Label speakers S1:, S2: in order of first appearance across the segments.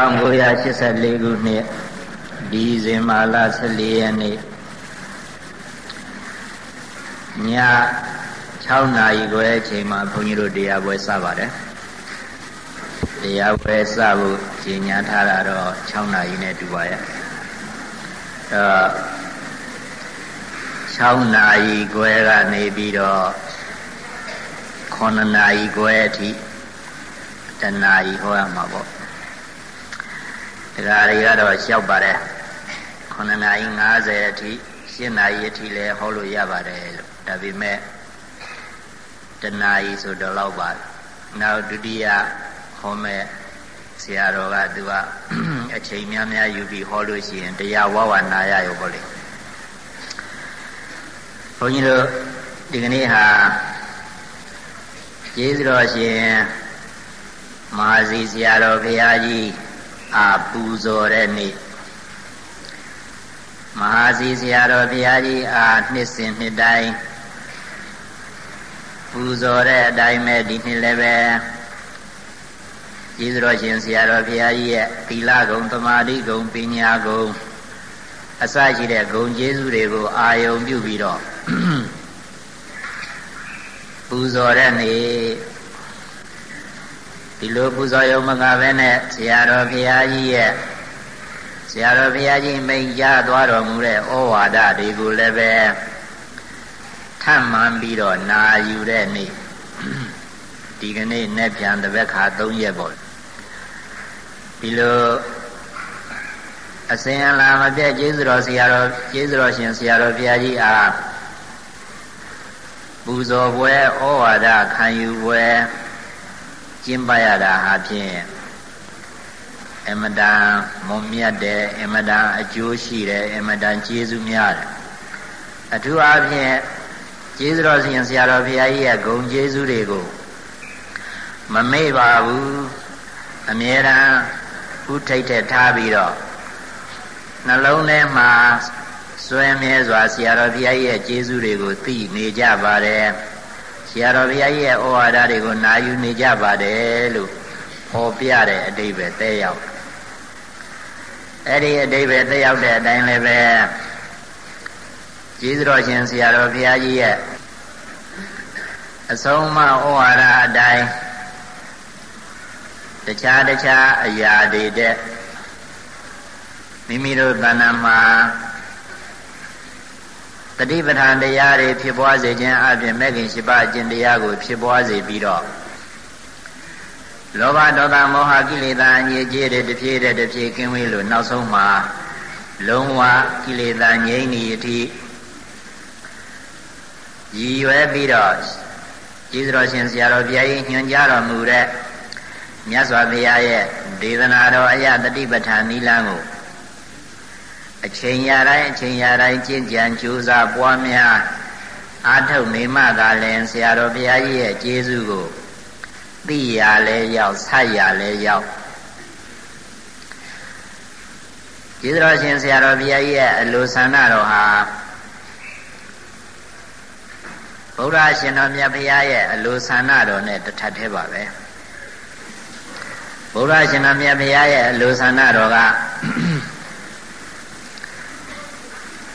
S1: 1984ခုနှစ်ဒီဇင်ဘာလ14ရက်နေ့ည6နာရီခွဲအချိန်မှာဘုန်းကြီးတို့တရားပွဲစပါတယ်တရားပွဲစဖို့ကြီးညာထားတာတော့6နာရီနဲ့တူပါရဲ့အဲ6နာရီခွဲကနေပြီးတော့9နာရီခွဲအထိတနာရီဟောရမှာပေါ့ ဒါတွေကတော့လျှောက်ပါတယ်9နာရီ50အထိ10နာရီအထိလည်းဟောလို့ရပါတယ်လို့ဒါပေမဲ့တနာရီဆိုတော့လောက်ပါနောက်ဒုတိယဟောမဲ့ဆရာတော်ကသူကအချိန်များများယူပြီးဟောလို့ရှိရင်တရားဝဝနာရရောပေါ့လေဘုန်းကြီးတို့ဒီကနေ့ဟာကျေးဇူးတော်ရှင်မဟာစီဆရာတော်ဘုရားကြီး အာပူဇော်တဲ့နေ့မဟာစီဆရာတော်ဘုရားကြီးအာနှစ်စဉ်နှစ်တိုင်းပူဇော်တဲ့အတိုင်းပဲဒီနှစ်လည်းပဲကျေးဇူးတော်ရှင်ဆရာတော်ဘုရားကြီးရဲ့သီလဂုံသမာဓိဂုံပညာဂုံအစရှိတဲ့ဂုံကျေးဇူးတွေကိုအာယုံပြုပြီးတော့ပူဇော်တဲ့နေ့ ဒီလိုပူဇော်ရုံမကပဲနဲ့ဆရာတော်ဘုရားကြီးရဲ့ဆရာတော်ဘုရားကြီးမိန့်ကြားသွားတော်မူတဲ့ဩဝါဒတွေကိုလည်းပဲထပ်မှန်ပြီးတော့နာယူတဲ့နေ့ဒီကနေ့နဲ့ပြန်တပည့်ခါ၃ရက်ပေါ့ဒီလိုအစဉ်အလာမပြည့်ကျေးဇူးတော်ဆရာတော်ကျေးဇူးတော်ရှင်ဆရာတော်ဘုရားကြီးအားပူဇော်ပွဲဩဝါဒခံယူပွဲ ကျင့်ပရတာဟာဖြင့်အမတန်မွန်မြတ်တယ်အမတန်အကျိုးရှိတယ်အမတန်ကျေးဇူးများတယ်အထူးအားဖြင့်ကျေးဇူးတော်ရှင်ဆရာတော်ဘုရားကြီးရဲ့ဂုဏ်ကျေးဇူးတွေကိုမမေ့ပါဘူးအမြဲတမ်းဥထိတ်ထထားပြီးတော့နှလုံးထဲမှာစွဲမြဲစွာဆရာတော်ဘုရားကြီးရဲ့ကျေးဇူးတွေကိုသိနေကြပါတယ် ဆရာတော်ဘုရားကြီးရဲ့ဩဝါဒတွေကိုနာယူနေကြပါတယ်လို့ဟောပြတဲ့အတိပ္ပယ်တဲ့ရောက်အဲ့ဒီအတိပ္ပယ်တဲ့ရောက်တဲ့အတိုင်းလည်းပဲကျေးဇူးတော်ရှင်ဆရာတော်ဘုရားကြီးရဲ့အဆုံးအမဩဝါဒအတိုင်းတခြားတခြားအရာတွေတဲ့မိမိတို့တဏ္ဍာမှာ တတိပဋ္ဌာန်တရားတွေဖြစ်ပွားစေခြင်းအပြင်မဲ့ခင်ရှိပါအကျင့်တရားကိုဖြစ်ပွားစေပြီးတော့လောဘဒေါသမောဟကိလေသာအငြိကျေးတဲ့တဖြည်းတဲ့တဖြည်းကင်းဝေးလို့နောက်ဆုံးမှာလုံးဝကိလေသာငြိမ့်နေအထိရည်ရွယ်ပြီးတော့ကျေးဇူးတော်ရှင်ဆရာတော်ဘုရားကြီးညွှန်ကြားတော်မူတဲ့မြတ်စွာဘုရားရဲ့ဒေသနာတော်အယတတိပဋ္ဌာန်နိလန်းကို အချိန်ရတိုင်းအချိန်ရတိုင်းကျင့်ကြံကြိုးစားပွားများအားထုတ်နေမှသာလင်ဆရာတော်ဘုရားကြီးရဲ့ကျေးဇူးကိုသိရလဲရောက်ဆက်ရလဲရောက်ကျေးဇူးတော်ရှင်ဆရာတော်ဘုရားကြီးရဲ့အလိုဆန္ဒတော်ဟာဗုဒ္ဓရှင်တော်မြတ်ဘုရားရဲ့အလိုဆန္ဒတော်နဲ့တထပ်သေးပါပဲဗုဒ္ဓရှင်တော်မြတ်ဘုရားရဲ့အလိုဆန္ဒတော်က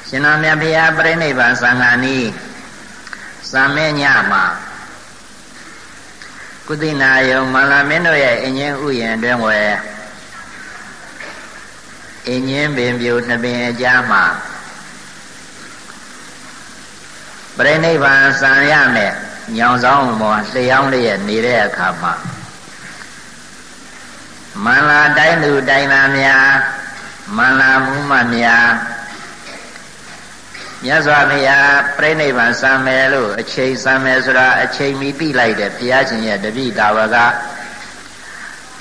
S1: ရှင်တော်မြတ်ဘုရားပြိဋိဘံသံဃာနီးစံမဲညမှာကုသိနာယုံမန္လာမင်းတို့ရဲ့အင်းချင်းဥယျာဉ်တွင်ဝယ်အင်းချင်းပင်ပြိုနှစ်ပင်အကြားမှာပြိဋိဘံစံရမယ်ညောင်ဆောင်ပေါ်လျှောင်းလျက်နေတဲ့အခါမှာမန္လာတိုင်းသူတိုင်းသားများမန္လာမှုမများ မြတ်စွာဘုရားပြိဋိဘံစံမယ်လို့အချိန်စံမယ်ဆိုတာအချိန်မီသိလိုက်တဲ့ဘုရားရှင်ရဲ့တပိတာဝက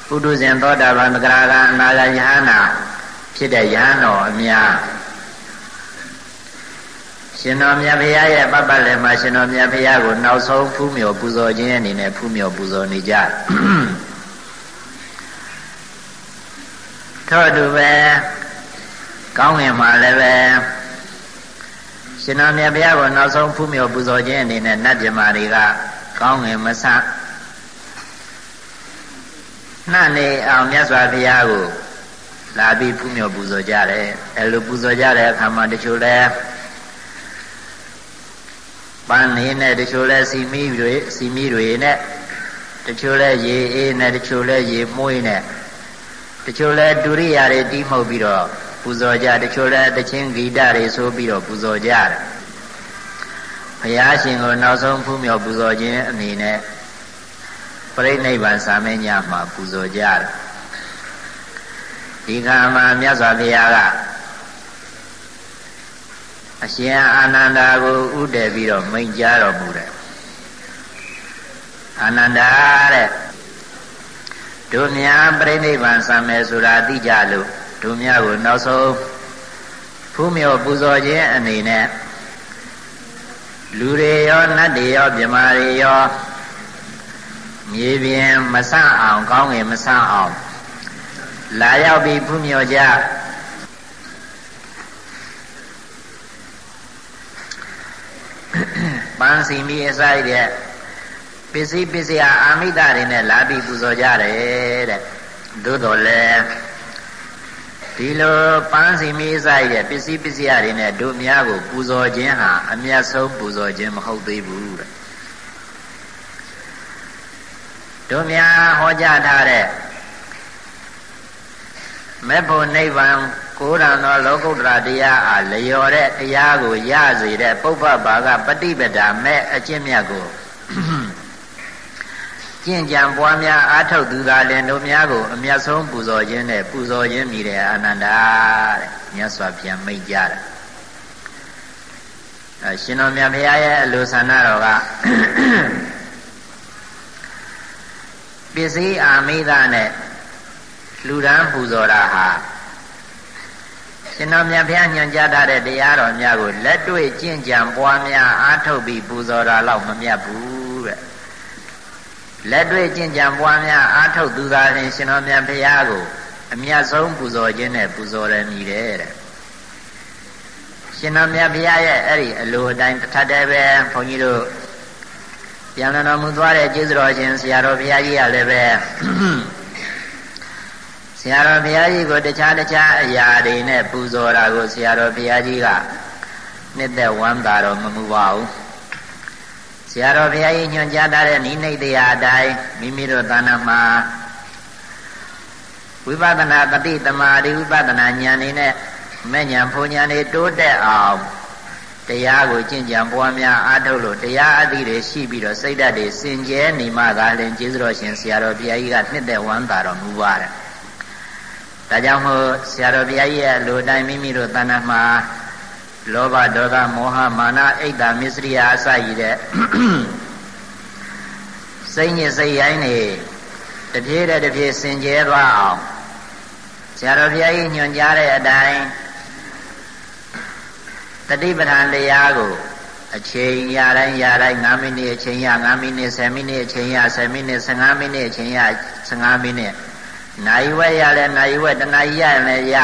S1: ပုထုဇဉ်သောတာပန်သကရာကအနာဂယဟနာဖြစ်တဲ့ယဟန်တော်အများရှင်တော်မြတ်ဘုရားရဲ့ပပလည်းမှာရှင်တော်မြတ်ဘုရားကိုနောက်ဆုံးဖူးမြော်ပူဇော်ခြင်းအနေနဲ့ဖူးမြော်ပူဇော်နေကြထို့တူပဲကောင်းငင်မှာလည်းပဲ ရှင်တော်မြတ်ဘုရားကိုနောက်ဆုံးဖူးမြော်ပူဇော်ခြင်းအနေနဲ့နတ်ပြမာတွေကကောင်းငင်မဆနှနေအောင်မြတ်စွာဘုရားကိုလာပြီးဖူးမြော်ပူဇော်ကြတယ်အဲလိုပူဇော်ကြတဲ့အခါမှာတချို့လဲပန်းနေနဲ့တချို့လဲစီမီတွေစီမီတွေနဲ့တချို့လဲရေအေးနဲ့တချို့လဲရေမွေးနဲ့တချို့လဲဒုရိယာတွေတီးမှုတ်ပြီးတော့ ပူဇော်ကြတချို့လဲတချင်းဂီတတွေဆိုပြီးတော့ပူဇော်ကြတယ်ဘုရားရှင်ကိုနောက်ဆုံးဖူးမြော်ပူဇော်ခြင်းအနေနဲ့ပြိဋိဘံစာမညမှာပူဇော်ကြတယ်ဒီခါမှာမြတ်စွာဘုရားကအရှင်အာနန္ဒာကိုဥတည်ပြီးတော့မိန့်ကြားတော်မူတယ်အာနန္ဒာတဲ့တို့များပြိဋိဘံစာမယ်ဆိုတာသိကြလို့ တို့များကိုနောက်ဆုံးဖူးမြော်ပူဇော်ခြင်းအနေနဲ့လူတွေရောနတ်တွေရောမြမာတွေရောမြေပြင်မဆအောင်ကောင်းငင်မဆအောင်လာရောက်ပြီးဖူးမြော်ကြပန်းစီမီအစိုက်တဲ့ပစ္စည်းပစ္စယအာမိတတွေနဲ့လာပြီးပူဇော်ကြတယ်တဲ့သို့တော်လည်း ဒီလိုပန်းစီမီးဆိုင်တဲ့ပစ္စည်းပစ္စယတွေနဲ့တို့များကိုပူဇော်ခြင်းဟာအမြတ်ဆုံးပူဇော်ခြင်းမဟုတ်သေးဘူးတဲ့တို့များဟောကြားထားတဲ့မေဖို့နိဗ္ဗာန်ကိုးရံသောလောကုတ္တရာတရားအားလျော်တဲ့တရားကိုရစေတဲ့ပုပ္ပဘာကပฏิပဒါမဲ့အကျင့်မြတ်ကို ကျင့်ကြံပွားများအားထုတ်သူသာလင်တို့များကိုအမျက်ဆုံးပူဇော်ခြင်းနဲ့ပူဇော်ခြင်းမိတဲ့အာနန္ဒာတဲ့မြတ်စွာဘုရားမိန့်ကြားတယ်အရှင်တော်မြတ်ဘုရားရဲ့အလိုဆန္ဒတော်ကပစ္စည်းအာမိဒနဲ့လူဒန်းပူဇော်တာဟာရှင်တော်မြတ်ဘုရားညွှန်ကြားထားတဲ့တရားတော်များကိုလက်တွေ့ကျင့်ကြံပွားများအားထုတ်ပြီးပူဇော်တာတော့မမြတ်ဘူးတဲ့ လက်တွေ့ကျင့်ကြံပွားများအားထုတ်သူသာလျှင်ရှင်တော်မြတ်ဘုရားကိုအမြတ်ဆုံးပူဇော်ခြင်းနဲ့ပူဇော်ရမည်တဲ့ရှင်တော်မြတ်ဘုရားရဲ့အဲ့ဒီအလိုအတိုင်းတစ်ထပ်တည်းပဲဘုန်းကြီးတို့ပြန်လည်တော်မူသွားတဲ့ကျေးဇူးတော်ရှင်ဆရာတော်ဘုရားကြီးကလည်းပဲဆရာတော်ဘုရားကြီးကိုတခြားတခြားအရာတွေနဲ့ပူဇော်တာကိုဆရာတော်ဘုရားကြီးကနှစ်သက်ဝမ်းသာတော်မမူပါဘူး ဆရာတော်ဘုရားကြီးညွှန်ကြားထားတဲ့နိမိတ်တရားအတိုင်းမိမိတို့သာနာမှာဝိပဿနာတတိတမာတိဝိပဿနာဉာဏ်နေနဲ့မဲ့ဉာဏ်ဖုန်ဉာဏ်တွေတိုးတက်အောင်တရားကိုကျင့်ကြံပွားများအားထုတ်လို့တရားအသည့်တွေရှိပြီးတော့စိတ်ဓာတ်တွေစင်ကြဲနေမှသာလင်ကျေးဇူးတော်ရှင်ဆရာတော်ဘုရားကြီးကနှစ်သက်ဝမ်းသာတော်မူပါတယ်။ဒါကြောင့်မို့ဆရာတော်ဘုရားကြီးရဲ့လူတိုင်းမိမိတို့တဏ္ဍာမှာ လောဘဒေါသမောဟမာနအိတ်တာမစ္စရိယအစရည်တဲ့စိတ်ညစ်စိတ်ရိုင်းနေတပြေးတဲ့တပြေးစင်ကြဲသွားအောင်ဆရာတော်ဘုရားကြီးညွှန်ကြားတဲ့အတိုင်းတတိပဋ္ဌာန်တရားကိုအချိန်ရတိုင်းရတိုင်း9မိနစ်အချိန်ရ9မိနစ်10မိနစ်အချိန်ရ10မိနစ်15မိနစ်အချိန်ရ15မိနစ်နိုင်ဝဲရလဲနိုင်ဝဲတနာရီရရင်လည်းရ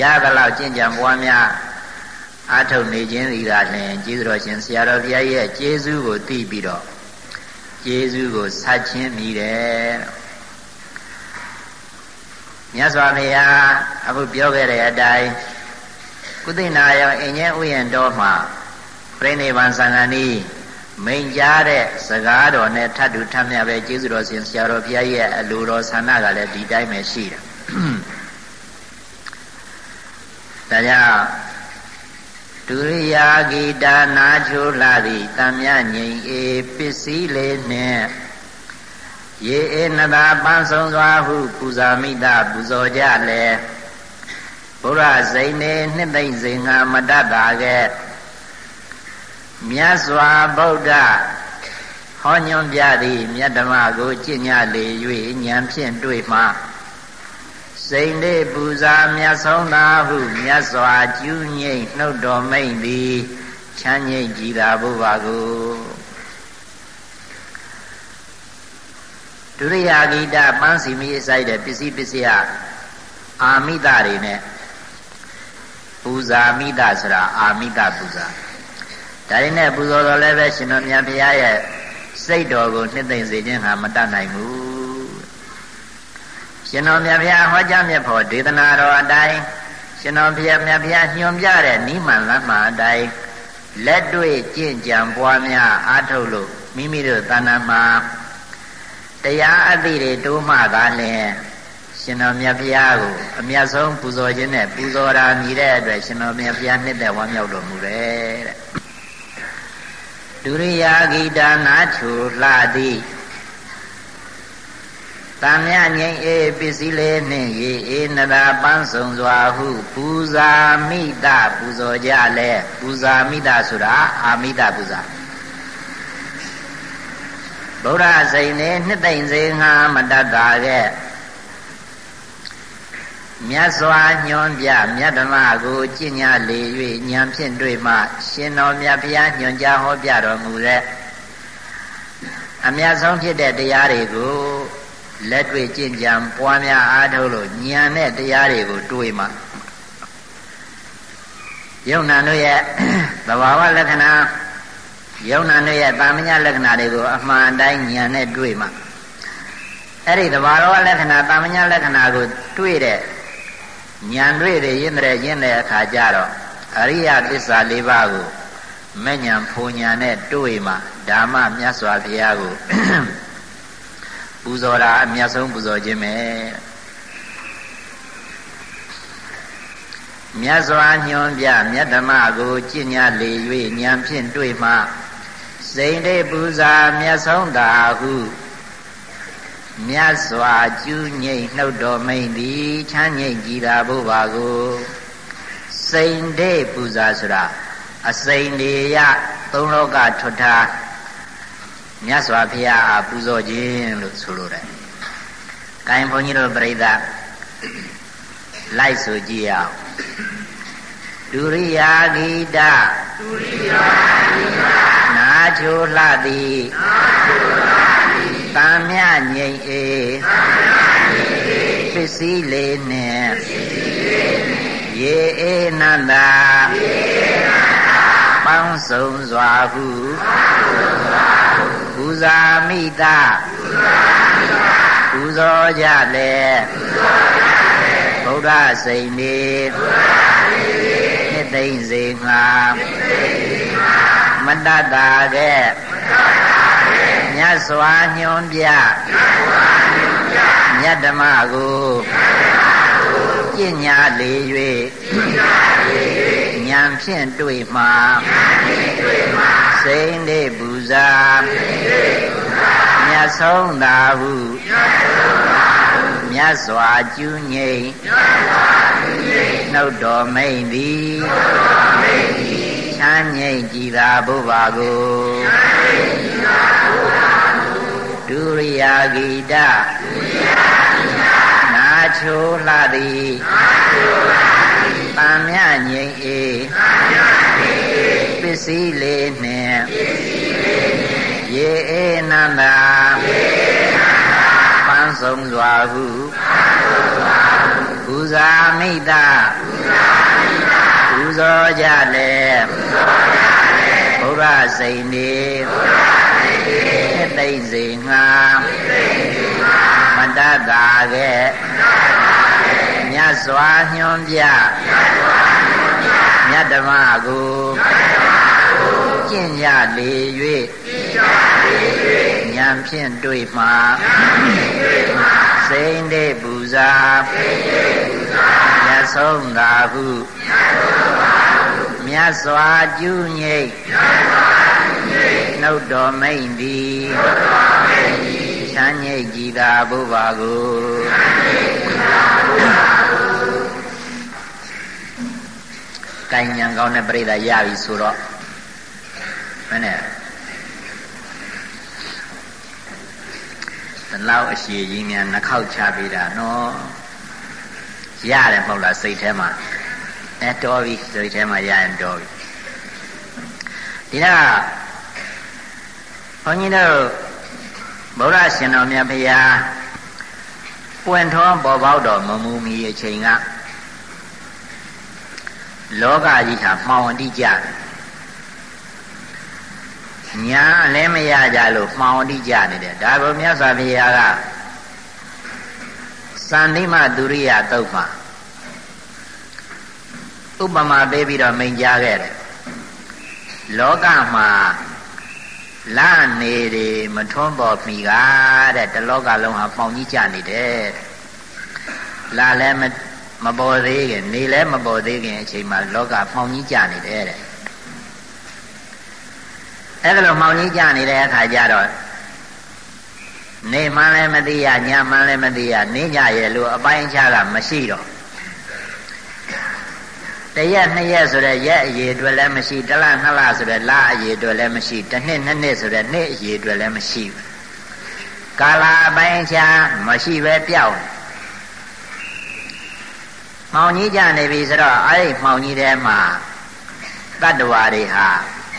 S1: ရသလောက်ကျင့်ကြံပွားများ အာထုတ်နေခြင်းဤကလျှင်ကျေးဇူးတော်ရှင်ဆရာတော်ဘုရားရဲ့ကျေးဇူးကိုသိပြီးတော့ကျေးဇူးကိုဆက်ချင်းမိတယ်မြတ်စွာဘုရားအခုပြောခဲ့တဲ့အတိုင်းကုသိနာယောအင်းကျဲဥယျာဉ်တော်မှာပြိဋိဘံသံဃာနီးမိန်ကြားတဲ့စကားတော်နဲ့ထပ်တူထပ်မြပဲကျေးဇူးတော်ရှင်ဆရာတော်ဘုရားရဲ့အလိုတော်ဆန္ဒကလည်းဒီတိုင်းပဲရှိတယ်ဒါကြောင့် ဒုရိယာဂီတာနာချိုလာသည်တမြငိမ်အေပစ္စည်းလေးနှင့်ရေအေနတာပန်းဆုံးစွာဟုပူဇာမိတာပူဇော်ကြလေဘုရားစိန်နေနှစ်သိမ့်စဉ်ငါမတတ်တာကဲမြတ်စွာဘုရားဟောညွန်ပြသည်မြတ်ဓမ္မကိုကျင့်ညလေ၍ဉာဏ်ဖြင့်တွေ့မှ စိန်လေးပူဇာမြတ်ဆုံးသာဟုမြတ်စွာကျူးငိမ့်နှုတ်တော်မိန်သည်ချမ်းငိမ့်ကြည်သာဘုရားကိုဒုရိယာဂိတပန်းစီမိအစိုက်တဲ့ပစ္စည်းပစ္စယအာမိတတွေနဲ့ပူဇာမိတဆိုတာအာမိတပူဇာဒါရင်းနဲ့ပူဇော်တော်လည်းပဲရှင်တော်မြတ်ဘုရားရဲ့စိတ်တော်ကိုနှစ်သိမ့်စေခြင်းဟာမတတ်နိုင်ဘူး ရှရှင်တော်မြတ်ဘုရားဟောကြားမြတ်ဖို့ဒေသနာတော်အတိုင်းရှင်တော်ဘုရားမြတ်ဘုရားညွှန်ပြတဲ့နိမန်လမ်းမှာအတိုင်းလက်တွေ့ကြင့်ကြံပွားများအားထုတ်လို့မိမိတို့တဏ္ဍာမှာတရားအသည့်တွေတိုးမှသာလျှင်ရှင်တော်မြတ်ဘုရားကိုအမြတ်ဆုံးပူဇော်ခြင်းနဲ့ပူဇော်တာမြည်တဲ့အတွက်ရှင်တော်မြတ်ဘုရားနှစ်သက်ဝမ်းမြောက်တော်မူတယ်တဲ့ဒုရိယာဂိတာနာချူလှသည် တံမြငိမ့်အေးပစ္စည်းလေးနှင့်ရေအေးနရာပန်းစုံစွာဟုပူဇာမိတပူဇော်ကြလဲပူဇာမိတဆိုတာအာမိတပူဇာဗုဒ္ဓစိန်နဲ့နှစ်သိမ့်စေငါမတတ်တာခဲ့မြတ်စွာညွန်ပြမြတ်ဓမ္မကိုကျင့်ညာလေ၍ဉာဏ်ဖြင့်တွေ့မှ ရှင်တော်မြတ်ဘုရားညွန်ကြားဟောပြတော်မူတဲ့အမြတ်ဆုံးဖြစ်တဲ့တရားတွေကို လက်တွေ့ကျင့်ကြံပွားများအားထုတ်လို့ဉာဏ်နဲ့တရားတွေကိုတွေးမှယုံနာတို့ရဲ့သဘာဝလက္ခဏာယုံနာတို့ရဲ့တာမညာလက္ခဏာတွေကိုအမှန်တိုင်းဉာဏ်နဲ့တွေးမှအဲ့ဒီသဘာဝလက္ခဏာတာမညာလက္ခဏာကိုတွေးတဲ့ဉာဏ်တွေ့တယ်ရင်းတဲ့ရင်းတဲ့အခါကျတော့အရိယသစ္စာ၄ပါးကိုမဲ့ညာဖုန်ညာနဲ့တွေ့မှဓမ္မမြတ်စွာဘုရားကို ပူဇော်တာအမြတ်ဆုံးပူဇော်ခြင်းပဲမြတ်စွာညွန်ပြမြတ်ဓမ္မကိုကျင့်ညာလေ၍ဉာဏ်ဖြင့်တွေ့မှစိန်တေပူဇာမြတ်ဆုံးတာဟုမြတ်စွာကျူးငိမ့်နှုတ်တော်မိန်သည်ချမ်းငိမ့်ကြည်တာဘုရားကိုစိန်တေပူဇာဆိုတာအစိန်တွေရသုံးလောကထွတ်ထား မြတ်စွာဘုရားအားပူဇော်ခြင်းလို့ဆိုလိုတယ်။ကိုင်ဘုန်းကြီးတို့ပြိဿလိုက်ဆိုကြည့်အောင်ဒုရိယာဂိတဒုရိယာဂိတနာချိုလှသည်နာချိုလှသည်တံမြငိမ့်အေတံမြငိမ့်အေပစ္စည်းလေးနှင့်ပစ္စည်းလေးနှင့်ရေအေနန္တာရေအေနန္တာပေါင်းစုံစွာဟုပေါင်းစုံစွာဟုပူ ဇာမိတာပူဇော်ကြလေဗုဒ္ဓစိန်နေနှစ်သိမ့်စေငါမတတ်တာတဲ့မြတ်စွာညွန်ပြမြတ်ဓမ္မကိုပညာလေ၍ဉာဏ်ဖြင့်တွေ့မှာ စိန်လေးပူဇာမြတ်ဆုံးသာဟုမြတ်စွာကျူးငိမ့်နှုတ်တော်မိန်သည်ချမ်းငိမ့်ကြည်သာဘုရားကိုဒုရိယာဂိတနာချိုလှသည်တံမြငိမ့်အေပစ္စည်းလေးနှင့် ရေအေနန္တာပန်းဆုံးစွာဟုပူဇာမိတာပူဇော်ကြလေဘုရားစိန်နေနှစ်သိမ့်စေငါမတတ်တာကဲမြတ်စွာညွန်ပြမြတ်ဓမ္မကိုကျ င့်ကြလေ၍ဉာဏ်ဖြင့်တွေ့မှစိန်တေပူဇာမြတ်ဆုံးသာဟုမြတ်စွာကျူးငိမ့်နှုတ်တော်မိန်သည်ချမ်းငိမ့်ကြည်သာဘုရားကိုကိုင်ညာကောင်းတဲ့ပြိဿရပြီဆိုတော့ မနဲ့ဒီလောက်အရှိကြီးများနှခောက်ချပေးတာနော်ရတယ်မဟုတ်လားစိတ်ထဲမှာအဲတော်ပြီစိတ်ထဲမှာရရင်တော်ပြီဒီတော့ဘုန်းကြီးတို့ဗုဒ္ဓရှင်တော်မြတ်ဖရာပွင့်ထွန်းပေါ်ပေါက်တော်မမူမီအချိန်ကလောကကြီးဟာမှောင်အတိကြတယ် ညာလည်းမရကြလို့မှောင်အတိကြနေတယ်ဒါကိုမြတ်စွာဘုရားကစသန္တိမသူရိယတုတ်မှာဥပမာပေးပြီးတော့မိန်ကြားခဲ့တယ်လောကမှာလနေတွေမထွန်းပေါ်ပြီကတဲ့တလောကလုံးဟာပေါင်ကြီးကြနေတယ်လာလည်းမပေါ်သေးခင်နေလည်းမပေါ်သေးခင်အချိန်မှာလောကပေါင်ကြီးကြနေတယ်တဲ့ အဲ့ဒါလိုမှောင်ကြီးကြနေတဲ့အခါကျတော့နေမှန်းလည်းမသိရညမှန်းလည်းမသိရနေကြရဲ့လို့အပိုင်းခြားကမရှိတော့တရက်နှစ်ရက်ဆိုတဲ့ရက်အရေအတွက်လည်းမရှိတလနှစ်လဆိုတဲ့လအရေအတွက်လည်းမရှိတစ်နှစ်နှစ်နှစ်ဆိုတဲ့နှစ်အရေအတွက်လည်းမရှိဘူးကာလအပိုင်းခြားမရှိပဲပြောက်မှောင်ကြီးကြနေပြီဆိုတော့အဲ့ဒီမှောင်ကြီးထဲမှာတတ္တဝါတွေဟာ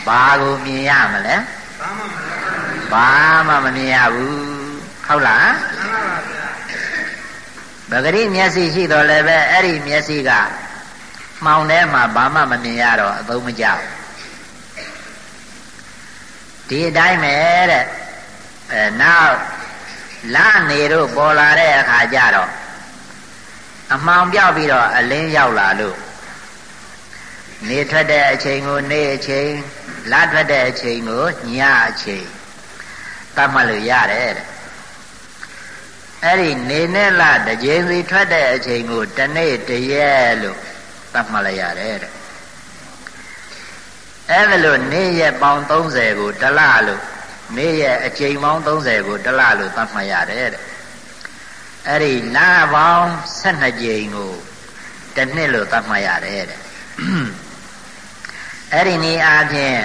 S1: ဘာကိုမြင်ရမလဲဘာမှမမြင်ရဘူးဟုတ်လားပဂရိမျက်စိရှိတော်လည်းပဲအဲ့ဒီမျက်စိကမှောင်ထဲမှာဘာမှမမြင်ရတော့အသုံးမကျဘူးဒီအတိုင်းပဲတဲ့အဲနောက်လနေတို့ပေါ်လာတဲ့အခါကျတော့အမှောင်ပြောက်ပြီးတော့အလင်းရောက်လာလို့နေထွက်တဲ့အချိန်ကိုနေအချိန် လထွက်တဲ့အချိန်ကိုညအချိန်သတ်မှတ်လို့ရတယ်တဲ့အဲ့ဒီနေနဲ့လတစ်ကြိမ်စီထွက်တဲ့အချိန်ကိုတနေ့တရက်လို့သတ်မှတ်လိုက်ရတယ်တဲ့အဲ့ဒါလို့နေ့ရက်ပေါင်း30ကိုတလလို့နေ့ရက်အချိန်ပေါင်း30ကိုတလလို့သတ်မှတ်ရတယ်တဲ့အဲ့ဒီလပေါင်း12ကြိမ်ကိုတစ်နှစ်လို့သတ်မှတ်ရတယ်တဲ့ အဲ့ဒီနေ့အားဖြင့်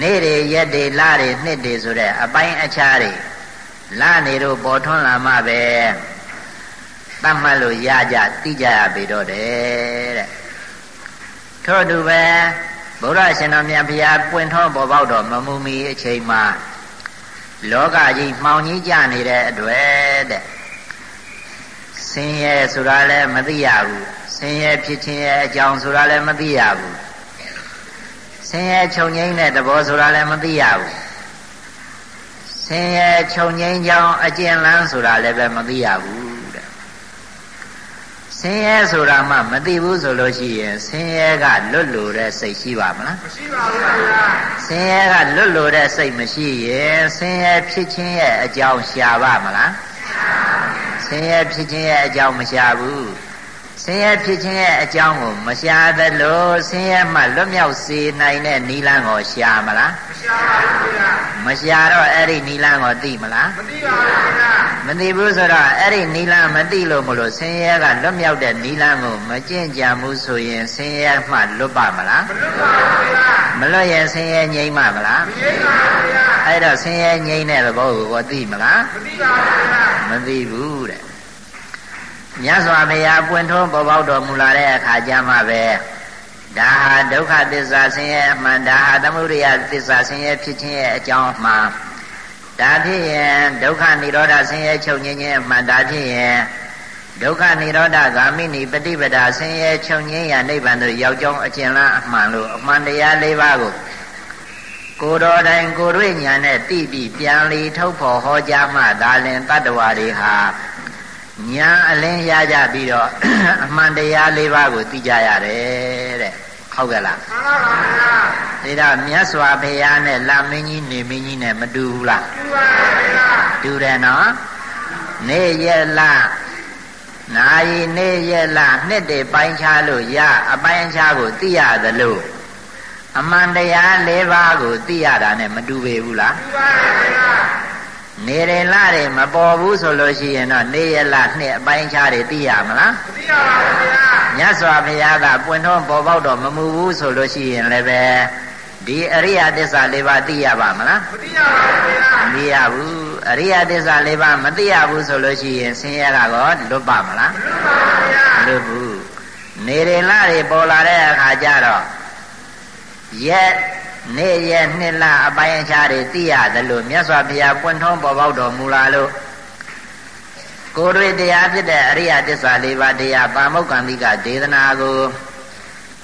S1: နေ့တွေရက်တွေလတွေနှစ်တွေဆိုတဲ့အပိုင်းအခြားတွေလနေတို့ပေါ်ထွန်းလာမှပဲတတ်မှတ်လို့ရကြသိကြရပြီတော့တယ်တဲ့ထို့တူပဲဗုဒ္ဓရှင်တော်မြတ်ဘုရားပွင့်ထွန်းပေါ်ပေါက်တော်မမူမီအချိန်မှာလောကကြီးမှောင်ကြီးကြနေတဲ့အတွက်တဲ့ဆင်းရဲဆိုတာလည်းမသိရဘူးဆင်းရဲဖြစ်ခြင်းရဲ့အကြောင်းဆိုတာလည်းမသိရဘူး ဆင်းရဲချုပ်ငိမ့်တဲ့သဘောဆိုတာလည်းမသိရဘူးဆင်းရဲချုပ်ငိမ့်ကြောင်းအကျဉ်းလန်းဆိုတာလည်းပဲမသိရဘူးတဲ့ဆင်းရဲဆိုတာမှမသိဘူးဆိုလို့ရှိရင်ဆင်းရဲကလွတ်လို့တဲ့စိတ်ရှိပါမလားမရှိပါဘူးခင်ဗျာဆင်းရဲကလွတ်လို့တဲ့စိတ်မရှိရင်ဆင်းရဲဖြစ်ခြင်းရဲ့အကြောင်းရှာပါမလားဆင်းရဲဖြစ်ခြင်းရဲ့အကြောင်းမရှာဘူး ဆင်းရဲဖြစ်ခြင်းရဲ့အကြောင်းကိုမရှာသလိုဆင်းရဲမှလွတ်မြောက်စေနိုင်တဲ့နိလန်းကိုရှာမလားမရှာပါဘူးဗျာမရှာတော့အဲ့ဒီနိလန်းကိုသိမလားမသိပါဘူးဗျာမသိဘူးဆိုတော့အဲ့ဒီနိလန်းမသိလို့မလို့ဆင်းရဲကလွတ်မြောက်တဲ့နိလန်းကိုမကျင့်ကြံဘူးဆိုရင်ဆင်းရဲမှလွတ်ပါမလားမလွတ်ပါဘူးဗျာမလွတ်ရင်ဆင်းရဲငြိမ်းပါမလားမငြိမ်းပါဘူးဗျာအဲ့တော့ဆင်းရဲငြိမ်းတဲ့သဘောကိုသိမလားမသိပါဘူးဗျာမသိဘူးတဲ့ မြတ်စွာဘုရားပွင့်ထုံးပေါ်ပေါက်တော်မူလာတဲ့အခါကျမှပဲဒါဟာဒုက္ခသစ္စာဆင်းရဲအမှန်ဒါဟာသမုဒိယသစ္စာဆင်းရဲဖြစ်ခြင်းရဲ့အကြောင်းအမှန်ဒါဖြစ်ရင်ဒုက္ခនិရောဓဆင်းရဲချုပ်ငြိမ်းခြင်းအမှန်ဒါဖြစ်ရင်ဒုက္ခនិရောဓဂ ामि နိပฏิပဒါဆင်းရဲချုပ်ငြိမ်းရာနိဗ္ဗာန်သို့ရောက်ကြောင်းအကျဉ်းလားအမှန်လို့အမှန်တရား၄ပါးကိုကိုတော်တိုင်ကိုရွေညာနဲ့တိပြီးပြန်လီထုတ်ဖို့ဟောကြားမှသာလင်တတ္တဝါတွေဟာ ညာအလင်းရကြပြီးတော့အမှန်တရား၄ပါးကိုသိကြရတယ်တဲ့ဟုတ်ကဲ့လားမှန်ပါပါဘုရားဒါတော့မြတ်စွာဘုရားနဲ့လာမင်းကြီးနေမင်းကြီးနဲ့မတူဘူးလားတူပါဗျာတူတယ်နော်နေရက်လနာယီနေရက်လနှစ်တည်းပိုင်းခြားလို့ရအပိုင်းခြားကိုသိရသလိုအမှန်တရား၄ပါးကိုသိရတာနဲ့မတူပေဘူးလားတူပါဗျာ နေရလတွေမပေါ်ဘူးဆိုလို့ရှိရင်တော့နေရလနှစ်အပိုင်းခြားတွေသိရမလားမသိပါဘူးဗျာမြတ်စွာဘုရားကပွင့်တော်ပေါ်ပေါက်တော့မမူဘူးဆိုလို့ရှိရင်လည်းပဲဒီအရိယသစ္စာ၄ပါးသိရပါမလားမသိရပါဘူးဗျာမသိရဘူးအရိယသစ္စာ၄ပါးမသိရဘူးဆိုလို့ရှိရင်ဆင်းရဲတာကောလွတ်ပါမလားမလွတ်ပါဘူးဗျာမလွတ်ဘူးနေရလတွေပေါ်လာတဲ့အခါကျတော့ရက် နေ့ရက်နှစ်လအပိုင်းအခြားတွေသိရတယ်လို့မြတ်စွာဘုရားပွင့်ထုံးပေါ်ပေါက်တော်မူလာလို့ကိုယ်တွေတရားဖြစ်တဲ့အရိယသစ္စာ၄ပါးတရားပါမုတ်ကံတိကဒေသနာကို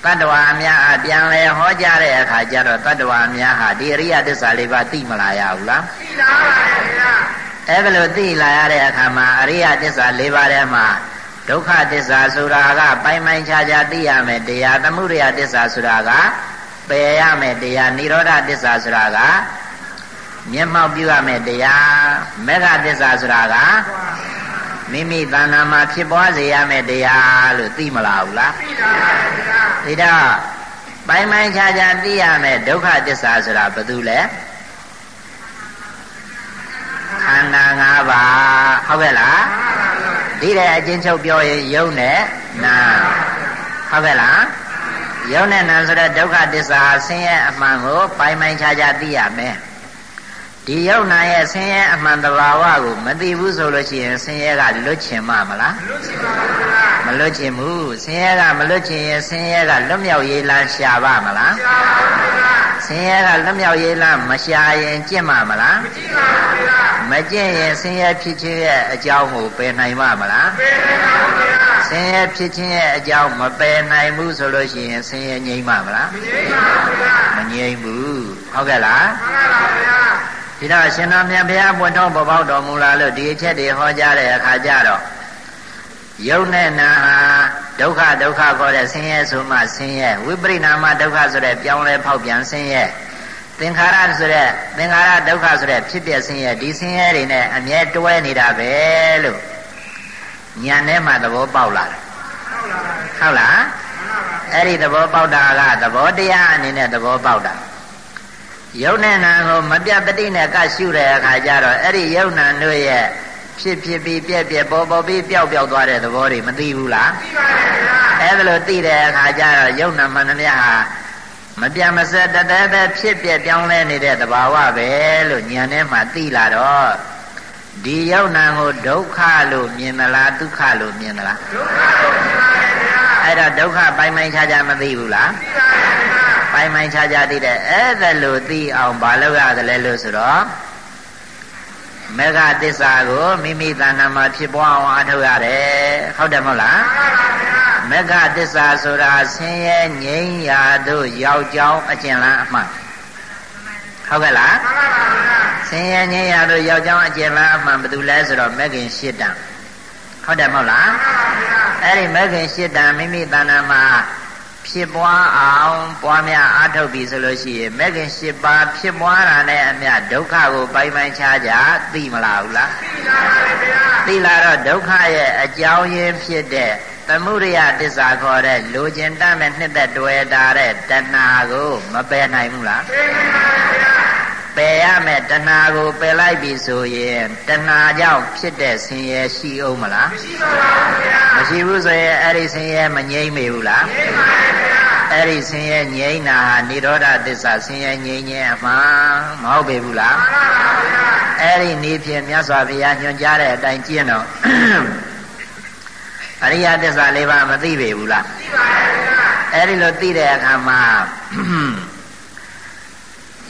S1: တတ္တဝါအများအပြန်လဲဟောကြားတဲ့အခါကျတော့တတ္တဝါအများဟာဒီအရိယသစ္စာ၄ပါးသိမလာရဘူးလားသိလာပါရဲ့ဗျာအဲ့ဒါလို့သိလာရတဲ့အခါမှာအရိယသစ္စာ၄ပါးထဲမှာဒုက္ခသစ္စာဆိုတာက ပိုင်ပိုင်ခြားခြားသိရမယ်တရားသမုဒယသစ္စာဆိုတာက ပယ်ရမယ်တရားនិရောဓသစ္စာဆိုတာကမျက်မှောက်ပြုရမယ်တရားမေဃသစ္စာဆိုတာကမိမိတဏ္ဍာမှာဖြစ်ပွားစေရမယ်တရားလို့သိမလားဘူးလားသိပါပါဘုရားဒါတော့ပိုင်ပိုင်ခြားခြားသိရမယ်ဒုက္ခသစ္စာဆိုတာဘာလို့လဲခန္ဓာ၅ပါးဟုတ်ကဲ့လားဒီတဲ့အချင်းချုပ်ပြောရင်ယုံနဲ့နာဟုတ်ကဲ့လား ယုံနဲ့နာဆိုတဲ့ဒုက္ခသစ္စာဆင်းရဲအမှန်ကို ပိုင်ပိုင်ခြားခြားသိရမယ် ဒီယုံနာရဲ့ဆင်းရဲအမှန်တဘာဝကိုမသိဘူးဆိုလို့ရှိရင်ဆင်းရဲကလွတ်ချင်မှာမလားမလွတ်ချင်ပါဘူးမလွတ်ချင်ဘူးဆင်းရဲကမလွတ်ချင်ရင်ဆင်းရဲကလွတ်မြောက်ရေးလမ်းရှာပါမလားရှာပါဘူးဆင်းရဲကလွတ်မြောက်ရေးလမ်းမရှာရင်ကျင့်မှာမလားမကျင့်ပါဘူးမကျင့်ရင်ဆင်းရဲဖြစ်ခြင်းရဲ့အကြောင်းကိုပယ်နိုင်မှာမလားပယ်နိုင်ပါဘူးဆင်းရဲဖြစ်ခြင်းရဲ့အကြောင်းမပယ်နိုင်ဘူးဆိုလို့ရှိရင်ဆင်းရဲငြိမ်းမှာမလားမငြိမ်းပါဘူးမငြိမ်းဘူးဟုတ်ကဲ့လားမှန်ပါပါ ဒီတော့ရှင်တော်မြတ်ဘုရားပွင့်ထုံးပေါ်ပေါက်တော်မူလာလို့ဒီအချက်တွေဟောကြားတဲ့အခါကျတော့ယုံနဲ့နာဟာဒုက္ခဒုက္ခခေါ်တဲ့ဆင်းရဲဆိုမှဆင်းရဲဝိပရိနာမဒုက္ခဆိုတဲ့ပြောင်းလဲဖောက်ပြန်ဆင်းရဲသင်္ခါရဆိုတဲ့သင်္ခါရဒုက္ခဆိုတဲ့ဖြစ်ပြဆင်းရဲဒီဆင်းရဲတွေနဲ့အမြဲတွဲနေတာပဲလို့ဉာဏ်ထဲမှာသဘောပေါက်လာတယ်ဟုတ်လားအဲ့ဒီသဘောပေါက်တာကသဘောတရားအနေနဲ့သဘောပေါက်တာ ယုံနဲ့နာကိုမပြတ်တတိနဲ့ကရှုတဲ့အခါကျတော့အဲ့ဒီယုံနာတို့ရဲ့ဖြစ်ဖြစ်ပြီးပြက်ပြက်ပေါ်ပေါ်ပြီးပျောက်ပျောက်သွားတဲ့သဘောတွေမသိဘူးလားသိပါရဲ့ဗျာအဲ့ဒါလို့သိတဲ့အခါကျတော့ယုံနာမှန်သမျှဟာမပြတ်မစက်တတဲပဲဖြစ်ပြက်ပြောင်းလဲနေတဲ့သဘာဝပဲလို့ဉာဏ်ထဲမှာသိလာတော့ဒီယုံနာကိုဒုက္ခလို့မြင်သလားဒုက္ခလို့မြင်သလားဒုက္ခလို့မြင်ပါရဲ့ဗျာအဲ့တော့ဒုက္ခပိုင်ပိုင်ခြားခြားမသိဘူးလားသိပါရဲ့ဗျာ ပိုင်ပိုင်ခြားခြားသိတဲ့အဲ့ဒါလို့သိအောင်မလုပ်ရတယ်လို့ဆိုတော့မေဃသစ္စာကိုမိမိတဏ္ဍာမှာဖြစ်ပွားအောင်အထောက်ရတယ်ဟုတ်တယ်မဟုတ်လားမေဃသစ္စာဆိုတာဆင်းရဲငြိမ်းရာတို့ရောက်ကြောင်းအကျဉ်းလန်းအမှန်ဟုတ်ကဲ့လားဆင်းရဲငြိမ်းရာတို့ရောက်ကြောင်းအကျဉ်းလန်းအမှန်ဘယ်သူလဲဆိုတော့မဂ်ခင်ရှစ်တန်ဟုတ်တယ်မဟုတ်လားအဲ့ဒီမဂ်ခင်ရှစ်တန်မိမိတဏ္ဍာမှာ ဖြစ်ပွားအောင်ပွားများအားထုတ်ပြီဆိုလို့ရှိရင်မဂ်ခင်၈ပါးဖြစ်ပွားတာနဲ့အမျှဒုက္ခကိုပိုင်ပိုင်ခြားကြသိမလားဘူးလားသိပါပါဗျာသိလာတော့ဒုက္ခရဲ့အကြောင်းရင်းဖြစ်တဲ့သမုဒယတစ္ဆာခေါ်တဲ့လူကျင်တတ်မဲ့နှစ်သက်တွေ့တာတဲ့တဏှာကိုမပယ်နိုင်ဘူးလားပယ်နိုင် ပါဗျာပယ်ရမယ်တဏှာကိုပယ်လိုက်ပြီဆိုရင်တဏှာကြောင့်ဖြစ်တဲ့ဆင်းရဲရှိအောင်မလားမရှိပါဘူးဗျာမရှိဘူးဆိုရင်အဲ့ဒီဆင်းရဲမငြိမ့်မေဘူးလားငြိမ့်ပါဗျာအဲ့ဒီဆင်းရဲငြိမ့်တာဟာនិရောဓသစ္စာဆင်းရဲငြိမ့်ခြင်းအမှန်မဟုတ်ပေဘူးလားမှန်ပါဗျာအဲ့ဒီနေဖြင့်မြတ်စွာဘုရားညွှန်ကြားတဲ့အတိုင်းကျင့်တော့အရိယသစ္စာလေးပါးမသိပေဘူးလားသိပါဗျာအဲ့ဒီလိုသိတဲ့အခါမှာ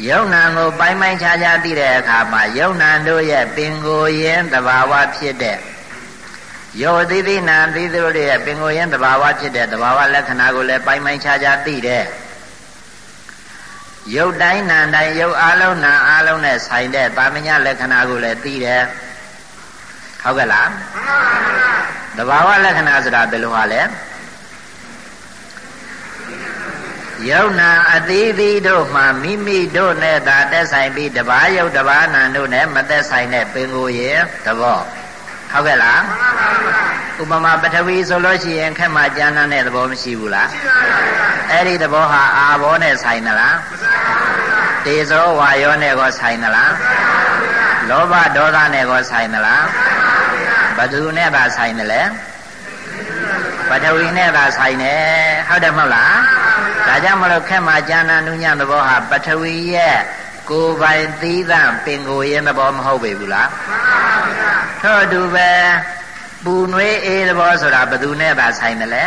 S1: ယုံနာကိုပိုင်းပိုင်းခြားခြားသိတဲ့အခါမှာယုံနာတို့ရဲ့ပင်ကိုယ်ရင်တဘာဝဖြစ်တဲ့ယောသိသိနာသိသူတို့ရဲ့ပင်ကိုယ်ရင်တဘာဝဖြစ်တဲ့တဘာဝလက္ခဏာကိုလည်းပိုင်းပိုင်းခြားခြားသိတယ်ယုတ်တိုင်းနာတိုင်းယုတ်အလုံးနာအလုံးနဲ့ဆိုင်တဲ့တာမညလက္ခဏာကိုလည်းသိတယ်ဟုတ်ကဲ့လားတဘာဝလက္ခဏာဆိုတာဘယ်လိုဟာလဲ ယုံနာအသီးသီးတို့မှမိမိတို့နဲ့သာတက်ဆိုင်ပြီးတဘာယုတ်တဘာနာတို့နဲ့မသက်ဆိုင်တဲ့ပင်ကိုယ်ရဲ့သဘောဟုတ်ကဲ့လားဥပမာပထဝီဆိုလို့ရှိရင်ခက်မှကျမ်းတဲ့သဘောမရှိဘူးလားရှိပါပါအဲ့ဒီသဘောဟာအာဘောနဲ့ဆိုင်သလားမဆိုင်ပါဘူးတေဇောဝါယောနဲ့ကောဆိုင်သလားမဆိုင်ပါဘူးလောဘဒေါသနဲ့ကောဆိုင်သလားမဆိုင်ပါဘူးဘသူနဲ့သာဆိုင်တယ်လဲ ပထဝီနဲ့သာဆိုင်တယ်ဟုတ်တယ်မဟုတ်လားဒါကြောင့်မလို့ခက်မှကျမ်းနာနုညံ့သဘောဟာပထဝီရဲ့ကိုယ်ပိုင်သီးသန့်ပင်ကိုယ်ရဲ့သဘောမဟုတ်ပေဘူးလားမှန်ပါဗျာထို့တူပဲပူနွေးအေးသဘောဆိုတာဘယ်သူနဲ့သာဆိုင်တယ်လဲ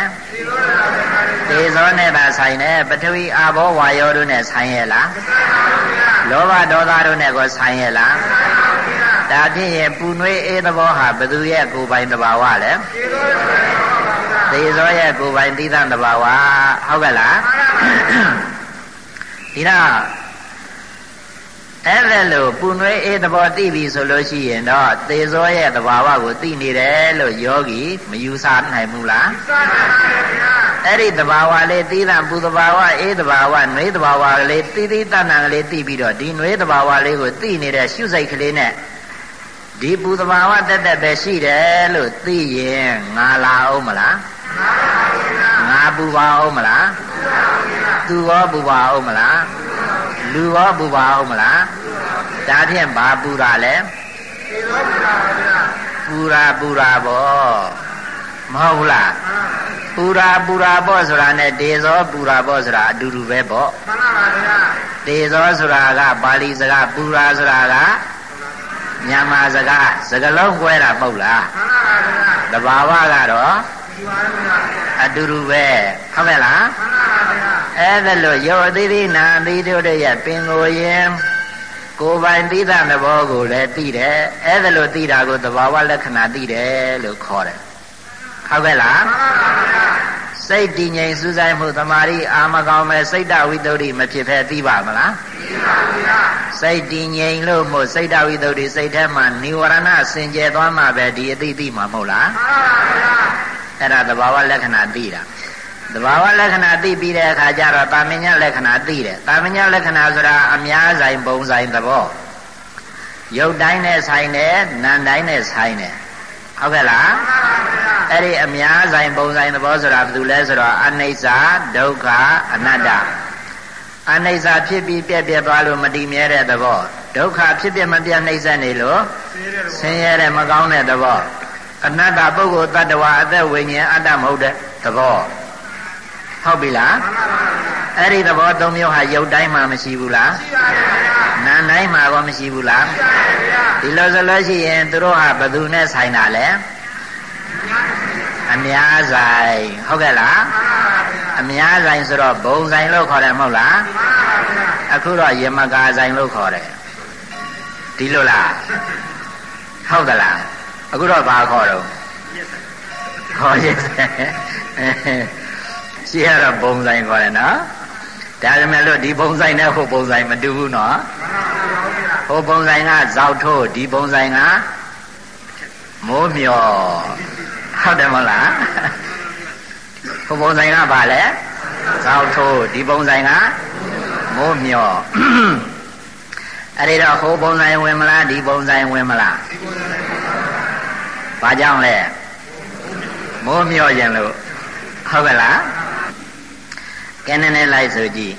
S1: သေဇောနဲ့သာဆိုင်တယ်ပထဝီအာဘောဝါယောတို့နဲ့ဆိုင်ရဲ့လားမဆိုင်ပါဘူးဗျာလောဘဒေါသတို့နဲ့ကိုဆိုင်ရဲ့လားမဆိုင်ပါဘူးဗျာဒါဖြစ်ရင်ပူနွေးအေးသဘောဟာဘယ်သူရဲ့ကိုယ်ပိုင်သဘာဝလဲသေ ဇောရဲ့ကိုယ်ပိုင်သီးသန့်သဘာဝဟုတ်ကဲ့လားဒီတော့အဲ့ဒါလို့ပူနွေးအေးသဘောသိပြီဆိုလို့ရှိရင်တော့သေဇောရဲ့သဘာဝကိုသိနေတယ်လို့ယောဂီမယူဆနိုင်ဘူးလား
S2: သိနိုင်ပါဗျာ
S1: အဲ့ဒီသဘာဝလေးသိတာပူသဘာဝအေးသဘာဝနှွေးသဘာဝလေးသိသိတဏ္ဍာလေးသိပြီးတော့ဒီနှွေးသဘာဝလေးကိုသိနေတဲ့ရှုစိတ်ကလေးနဲ့ဒီပူသဘာဝတက်တက်ပဲရှိတယ်လို့သိရင်ငါလာအောင်မလား ငါပူပါအောင်မလားသူရောပူပါအောင်မလားလူရောပူပါအောင်မလားဒါဖြင့်ဘာပူတာလဲပူရာပူရာပေါ့မဟုတ်လားပူရာပူရာပေါ့ဆိုတာနဲ့ဒေဇောပူရာပေါ့ဆိုတာအတူတူပဲပေါ့
S2: မှန်ပါပါဗျာ
S1: ဒေဇောဆိုတာကပါဠိစကားပူရာဆိုတာကမြန်မာစကားစကလုံးကွဲတာမဟုတ်လား
S2: မှန်ပါပါဗျာ
S1: တဘာဝကတော့ အတူတူပဲဟုတ်မဲ့လား
S2: မှန်ပါပါဗျာ
S1: အဲ့ဒါလို့ယောအသေးသေးနာသေးတို့ရဲ့ပင်ကိုရင်ကိုယ်ပိုင်သိတဲ့သဘောကိုလည်းသိတယ်အဲ့ဒါလို့သိတာကိုသဘာဝလက္ခဏာသိတယ်လို့ခေါ်တယ်ဟုတ်ကဲ့လား
S2: မှန်ပါဗျာ
S1: စိတ်တည်ငြိမ်စူးစိုက်မှုတမာရီအာမကောင်းမဲ့စိတ်တဝိတ္တုမဖြစ်ဖဲသိပါမလား
S2: သိပါဗျာ
S1: စိတ်တည်ငြိမ်လို့မို့စိတ်တဝိတ္တုစိတ်ထဲမှာនិဝရဏစင်ကြယ်သွားမှပဲဒီအသိသိမှာမဟုတ်လား
S2: မှန်ပါဗျာ
S1: အဲ့ဒါသဘာဝလက္ခဏာသိတာသဘာဝလက္ခဏာသိပြီးတဲ့အခါကျတော့တာမညလက္ခဏာသိတယ်တာမညလက္ခဏာဆိုတာအများဆိုင်ပုံဆိုင်သဘောရုပ်တိုင်းနဲ့ဆိုင်တယ်နာမ်တိုင်းနဲ့ဆိုင်တယ်ဟုတ်ကဲ့လားအဲ့ဒီအများဆိုင်ပုံဆိုင်သဘောဆိုတာဘာလို့လဲဆိုတော့အနိစ္စဒုက္ခအနတ္တအနိစ္စဖြစ်ပြီးပြက်ပြက်သွားလို့မတည်မြဲတဲ့သဘောဒုက္ခဖြစ်ပြမပြတ်နှိမ့်ဆက်နေလို့ဆင်းရဲတဲ့မကောင်းတဲ့သဘော အနတ္တပုဂ္ဂိုလ်တ attva အသက်ဝိညာဉ်အတ္တမဟုတ်တဲ့သဘောဟုတ်ပြီလားအဲ့ဒီသဘောသုံးမျိုးဟာရုပ်တိုင်းမှာမရှိဘူးလား
S2: ရှိပါဗျာ
S1: နာတိုင်းမှာကောမရှိဘူးလား
S2: ရှိပါဗျာ
S1: ဒီလိုဆိုလို့ရှိရင်သူတို့ဟာဘယ်သူနဲ့ဆိုင်တာလဲအများဆိုင်ဟုတ်ကဲ့လားအများဆိုင်ဆိုတော့ဘုံဆိုင်လို့ခေါ်တယ်မဟုတ်လားအခုတော့ယမကာဆိုင်လို့ခေါ်တယ်ဒီလိုလားဟုတ်ကလား အခုတော့ဘာခေါ်တော့ခေါ်ရဲ့ရှိရတော့ဘုံဆိုင်ခေါ်တယ်နော်ဒါပေမဲ့လို့ဒီဘုံဆိုင်နဲ့ဟိုဘုံဆိုင်မတူဘူးနော်ဟိုဘုံဆိုင်ကဇောက်ထိုးဒီဘုံဆိုင်ကမိုးမျောဟုတ်တယ်မဟုတ်လားဟိုဘုံဆိုင်ကဘာလဲဇောက်ထိုးဒီဘုံဆိုင်ကမိုးမျောအဲ့ဒီတော့ဟိုဘုံဆိုင်ဝင်မလားဒီဘုံဆိုင်ဝင်မလားဘာ ကြောင့်လဲမိုးမျောရင်လို့ဟုတ်ကဲ့လားကဲနည်းနည်းလိုက်ဆိုကြည့်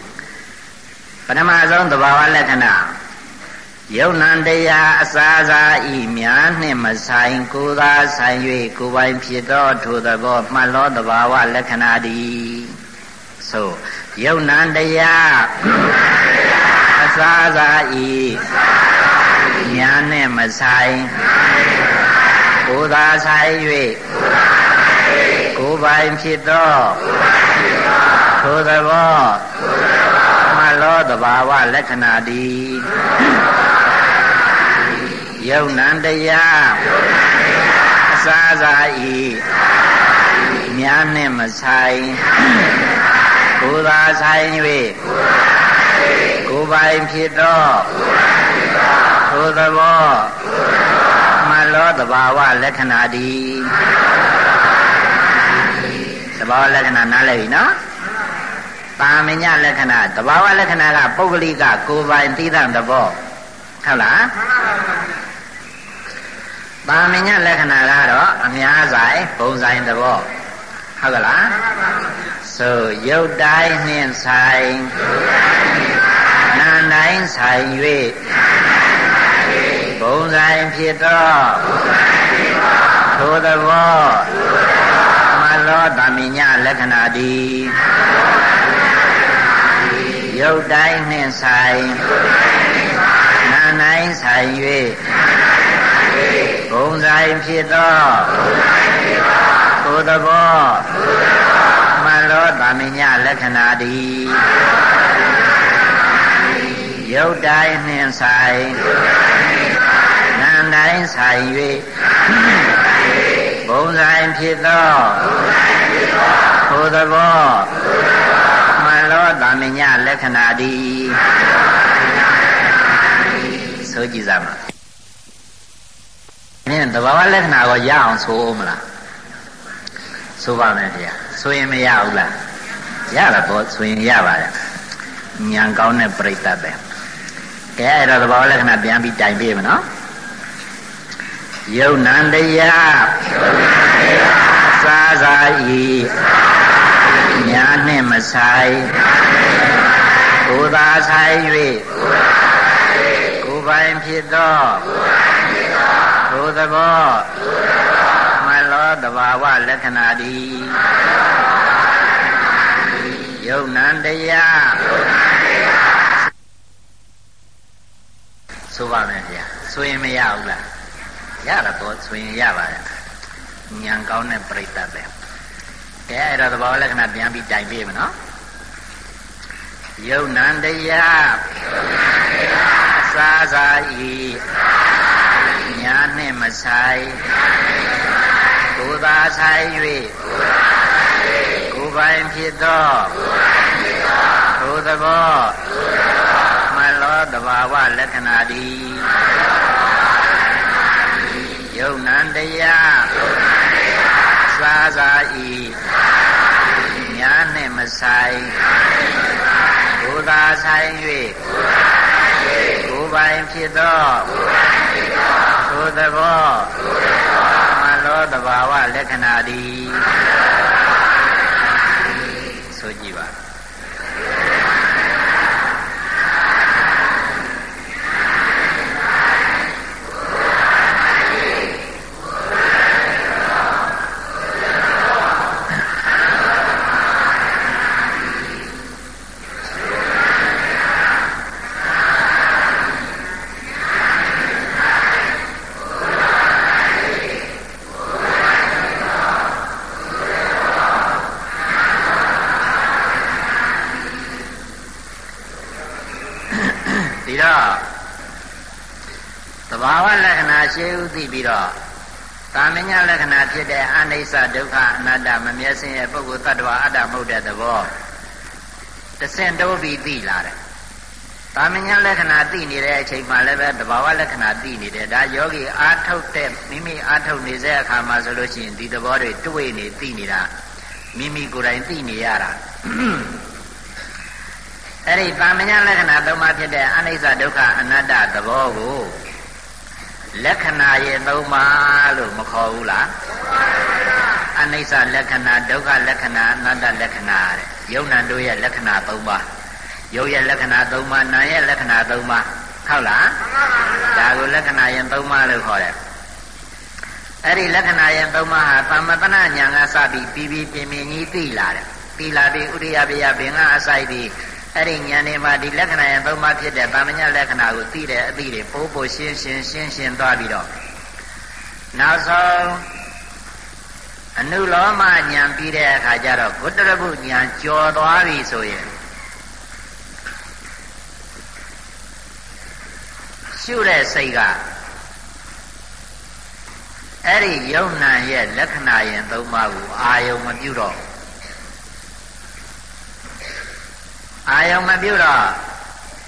S1: ပထမဆုံးသဘာဝလက္ခဏာယုံနံတရားအစာစာဤများနှင့်မဆိုင်ကိုယ်သာဆိုင်၍ကိုယ်ပိုင်ဖြစ်သောထိုသဘောမှတ်လောသဘာဝလက္ခဏာသည်ဆိုယုံနံတရားအစာစာဤများနှင့်မဆိုင် ကိုယ်သာဆိုင်၍ကိုယ်ပိုင်ဖြစ်သောထိုသဘောမှလောသဘာဝလက္ခဏာတိယုံနံတရားအစာစာဤများနှင့်မဆိုင်ကိုယ်သာဆိုင်၍ကိုယ်ပိုင်ဖြစ်သောထိုသဘော မှလောသဘာဝလက္ခဏာတိသဘာဝလက္ခဏာနားလည်ပြီနော်ပါမညလက္ခဏာတဘာဝလက္ခဏာကပုဂ္ဂလိကကိုယ်ပိုင်သိတဲ့သဘောဟုတ်လားပါမညလက္ခဏာကတော့အများဆိုင်ပုံဆိုင်သဘောဟုတ်ကလားဆိုရုပ်တိုင်းနှင့်ဆိုင်နာတိုင်းဆိုင်၍ ပုံဆိုင်ဖြစ်သောထိုသဘောမလောတမိညလက္ခဏာသည်ရုပ်တိုင်းနှင့်ဆိုင်နာနိုင်ဆိုင်၍ဘုံဆိုင်ဖြစ်သောကိုယ်သဘောမလောတာမညလက္ခဏာတိရုပ်တိုင်းနှင့်ဆိုင်နာ တိုင်းဆိုင်၍ဘုံဆိုင်ဖြစ်သောကိုယ်သဘောလောတာမညလက္ခဏာတိဆိုကြည့်စမ်းပါနင်းတဘာဝလက္ခဏာကိုရအောင်ဆိုဦးမလားဆိုပါမယ်ဗျာဆိုရင်မရဘူးလားရတာပေါ့ဆိုရင်ရပါတယ်ဉာဏ်ကောင်းတဲ့ပြိတ္တပဲကဲအဲ့တော့တဘာဝလက္ခဏာပြန်ပြီးတိုင်ပြေးမနော် ယုံနံတရားစာစာဤညာနှင့်မဆိုင်ကိုယ်သာဆိုင်၍ကိုယ်ပိုင်ဖြစ်သောထိုသဘောမလောတဘာဝလက္ခဏာတိယုံနံတရားဆိုပါမယ်ဗျာဆိုရင်မရဘူးလား ရတာတော့ဆိုရင်ရပါတယ်ဉာဏ်ကောင်းတဲ့ပြိတ္တပဲကဲအဲ့တော့သဘောလက္ခဏာပြန်ပြီးတိုင်ပြေးမနော်ယုံနံတရားစာစာဤညာနှင့်မဆိုင်ကိုယ်သာဆိုင်၍ကိုယ်ပိုင်ဖြစ်သောထိုသဘောမလောတဘာဝလက္ခဏာတိ ယုံနံတရားစာစာဤညာနှင့်မဆိုင်ကိုယ်သာဆိုင်၍ကိုယ်ပိုင်ဖြစ်သောထိုသဘောမလောတဘာဝလက္ခဏာတိဆိုကြည့်ပါဒီတော့သဘာဝလက္ခဏာရှေးဥသိပြီးတော့ တာမညလက္ခဏာဖြစ်တဲ့အနိစ္စဒုက္ခအနတ္တမမျက်စင်ရဲ့ပုဂ္ဂိုလ်တ attva အတ္တမဟုတ်တဲ့သဘောတဆင့်တိုးပြီးသိလာတယ်တာမညလက္ခဏာသိနေတဲ့အချိန်မှလည်းပဲသဘာဝလက္ခဏာသိနေတယ်ဒါယောဂီအာထုတ်တဲ့မိမိအာထုတ်နေတဲ့အခါမှာဆိုလို့ရှိရင်ဒီသဘောတွေတွေ့နေသိနေတာမိမိကိုယ်တိုင်သိနေရတာအဲ့ဒီတာမညာလက္ခဏာသုံးပါးဖြစ်တဲ့အနိစ္စဒုက္ခအနတ္တသဘောကို လက္ခဏာရဲ့သုံးပါးလို့မခေါ်ဘူးလားအနိစ္စလက္ခဏာဒုက္ခလက္ခဏာအနတ္တလက္ခဏာတဲ့ယုံနာတို့ရဲ့လက္ခဏာသုံးပါးယုတ်ရဲ့လက္ခဏာသုံးပါးနာရဲ့လက္ခဏာသုံးပါးဟုတ်လားဒါကိုလက္ခဏာရင်သုံးပါးလို့ခေါ်တယ်အဲ့ဒီလက္ခဏာရင်သုံးပါးဟာသမတနာညာကစပြီးပြီးပြီးပြင်းပြင်းကြီးသိလာတယ်သိလာပြီးဥရိယပိယဘင်္ဂအစိုက်ပြီး အဲ့ဒီဉာဏ်နဲ့မှဒီလက္ခဏာရဲ့သုံးပါးဖြစ်တဲ့ဗာမညလက္ခဏာကိုသိတဲ့အသိတွေပိုးပိုးရှင်းရှင်းရှင်းရှင်းသွားပြီးတော့နောက်ဆုံးအနုလောမဉာဏ်ပြီးတဲ့အခါကျတော့ဂုတ္တရပုဉာဏ်ကျော်သွားပြီဆိုရင်ရှုတဲ့စိတ်ကအဲ့ဒီယုံနာရဲ့လက္ခဏာရင်သုံးပါးကိုအာယုံမပြုတော့ အာယုံမပြုတော့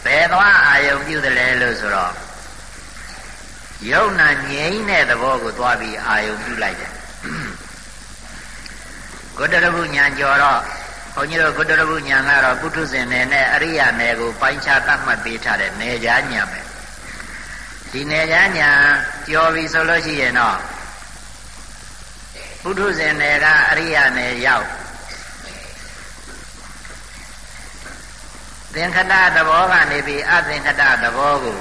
S1: ဘယ်သွားအာယုံပြုတယ်လဲလို့ဆိုတော့ယုံနာငြိမ်းတဲ့သဘောကိုသွားပြီးအာယုံပြုလိုက်တယ်ဂုတ္တရပုညာကျော်တော့ဘုန်းကြီးတို့ဂုတ္တရပုညာကတော့ပုထုဇဉ်နယ်နဲ့အရိယာနယ်ကိုပိုင်းခြားသတ်မှတ်ပေးထားတဲ့နယ်ကြားညာပဲဒီနယ်ကြားညာကျော်ပြီဆိုလို့ရှိရင်တော့ပုထုဇဉ်နယ်ကအရိယာနယ်ရောက် သင်္ခတသဘောကနေပြီးအသင်္ခတသဘောကို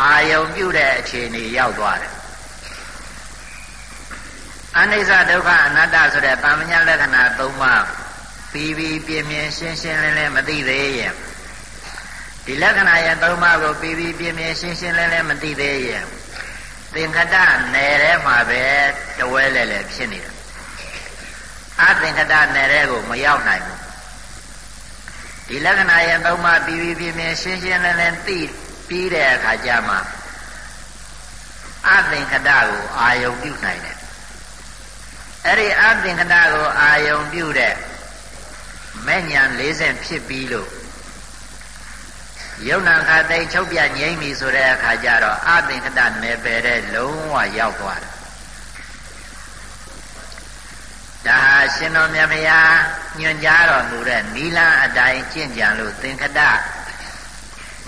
S1: အာယုံပြုတဲ့အခြေအနေရောက်သွားတယ်အနိစ္စဒုက္ခအနတ္တဆိုတဲ့တာမညာလက္ခဏာ၃ပါးပြီးပြီးပြင်းပြင်းရှင်းရှင်းလင်းလင်းမသိသေးရင်ဒီလက္ခဏာရဲ့၃ပါးကိုပြီးပြီးပြင်းပြင်းရှင်းရှင်းလင်းလင်းမသိသေးရင်သင်္ခတနယ်ထဲမှာပဲတဝဲလဲလဲဖြစ်နေတယ်အသင်္ခတနယ်ထဲကိုမရောက်နိုင်ဘူး ဒီလက္ခဏာရဲ့သုံးပါးပြီးပြီးပြင်းပြင်းရှင်းရှင်းလင်းလင်းသိပြီးတဲ့အခါကျမှအသင်္ခတကိုအာယုံပြုနိုင်တယ်အဲ့ဒီအသင်္ခတကိုအာယုံပြုတဲ့မဲ့ညာ40ဖြစ်ပြီးလို့ယုံနာခသိချုပ်ပြငြိမ့်ပြီဆိုတဲ့အခါကျတော့အသင်္ခတနယ်ပယ်တဲ့လုံးဝရောက်သွားတယ်ဒါဟာရှင်တော်မြတ်ဗျာ ညွှန်ကြားတော်မူတဲ့နီလန်းအတိုင်းကျင့်ကြံလို့သင်္ခတ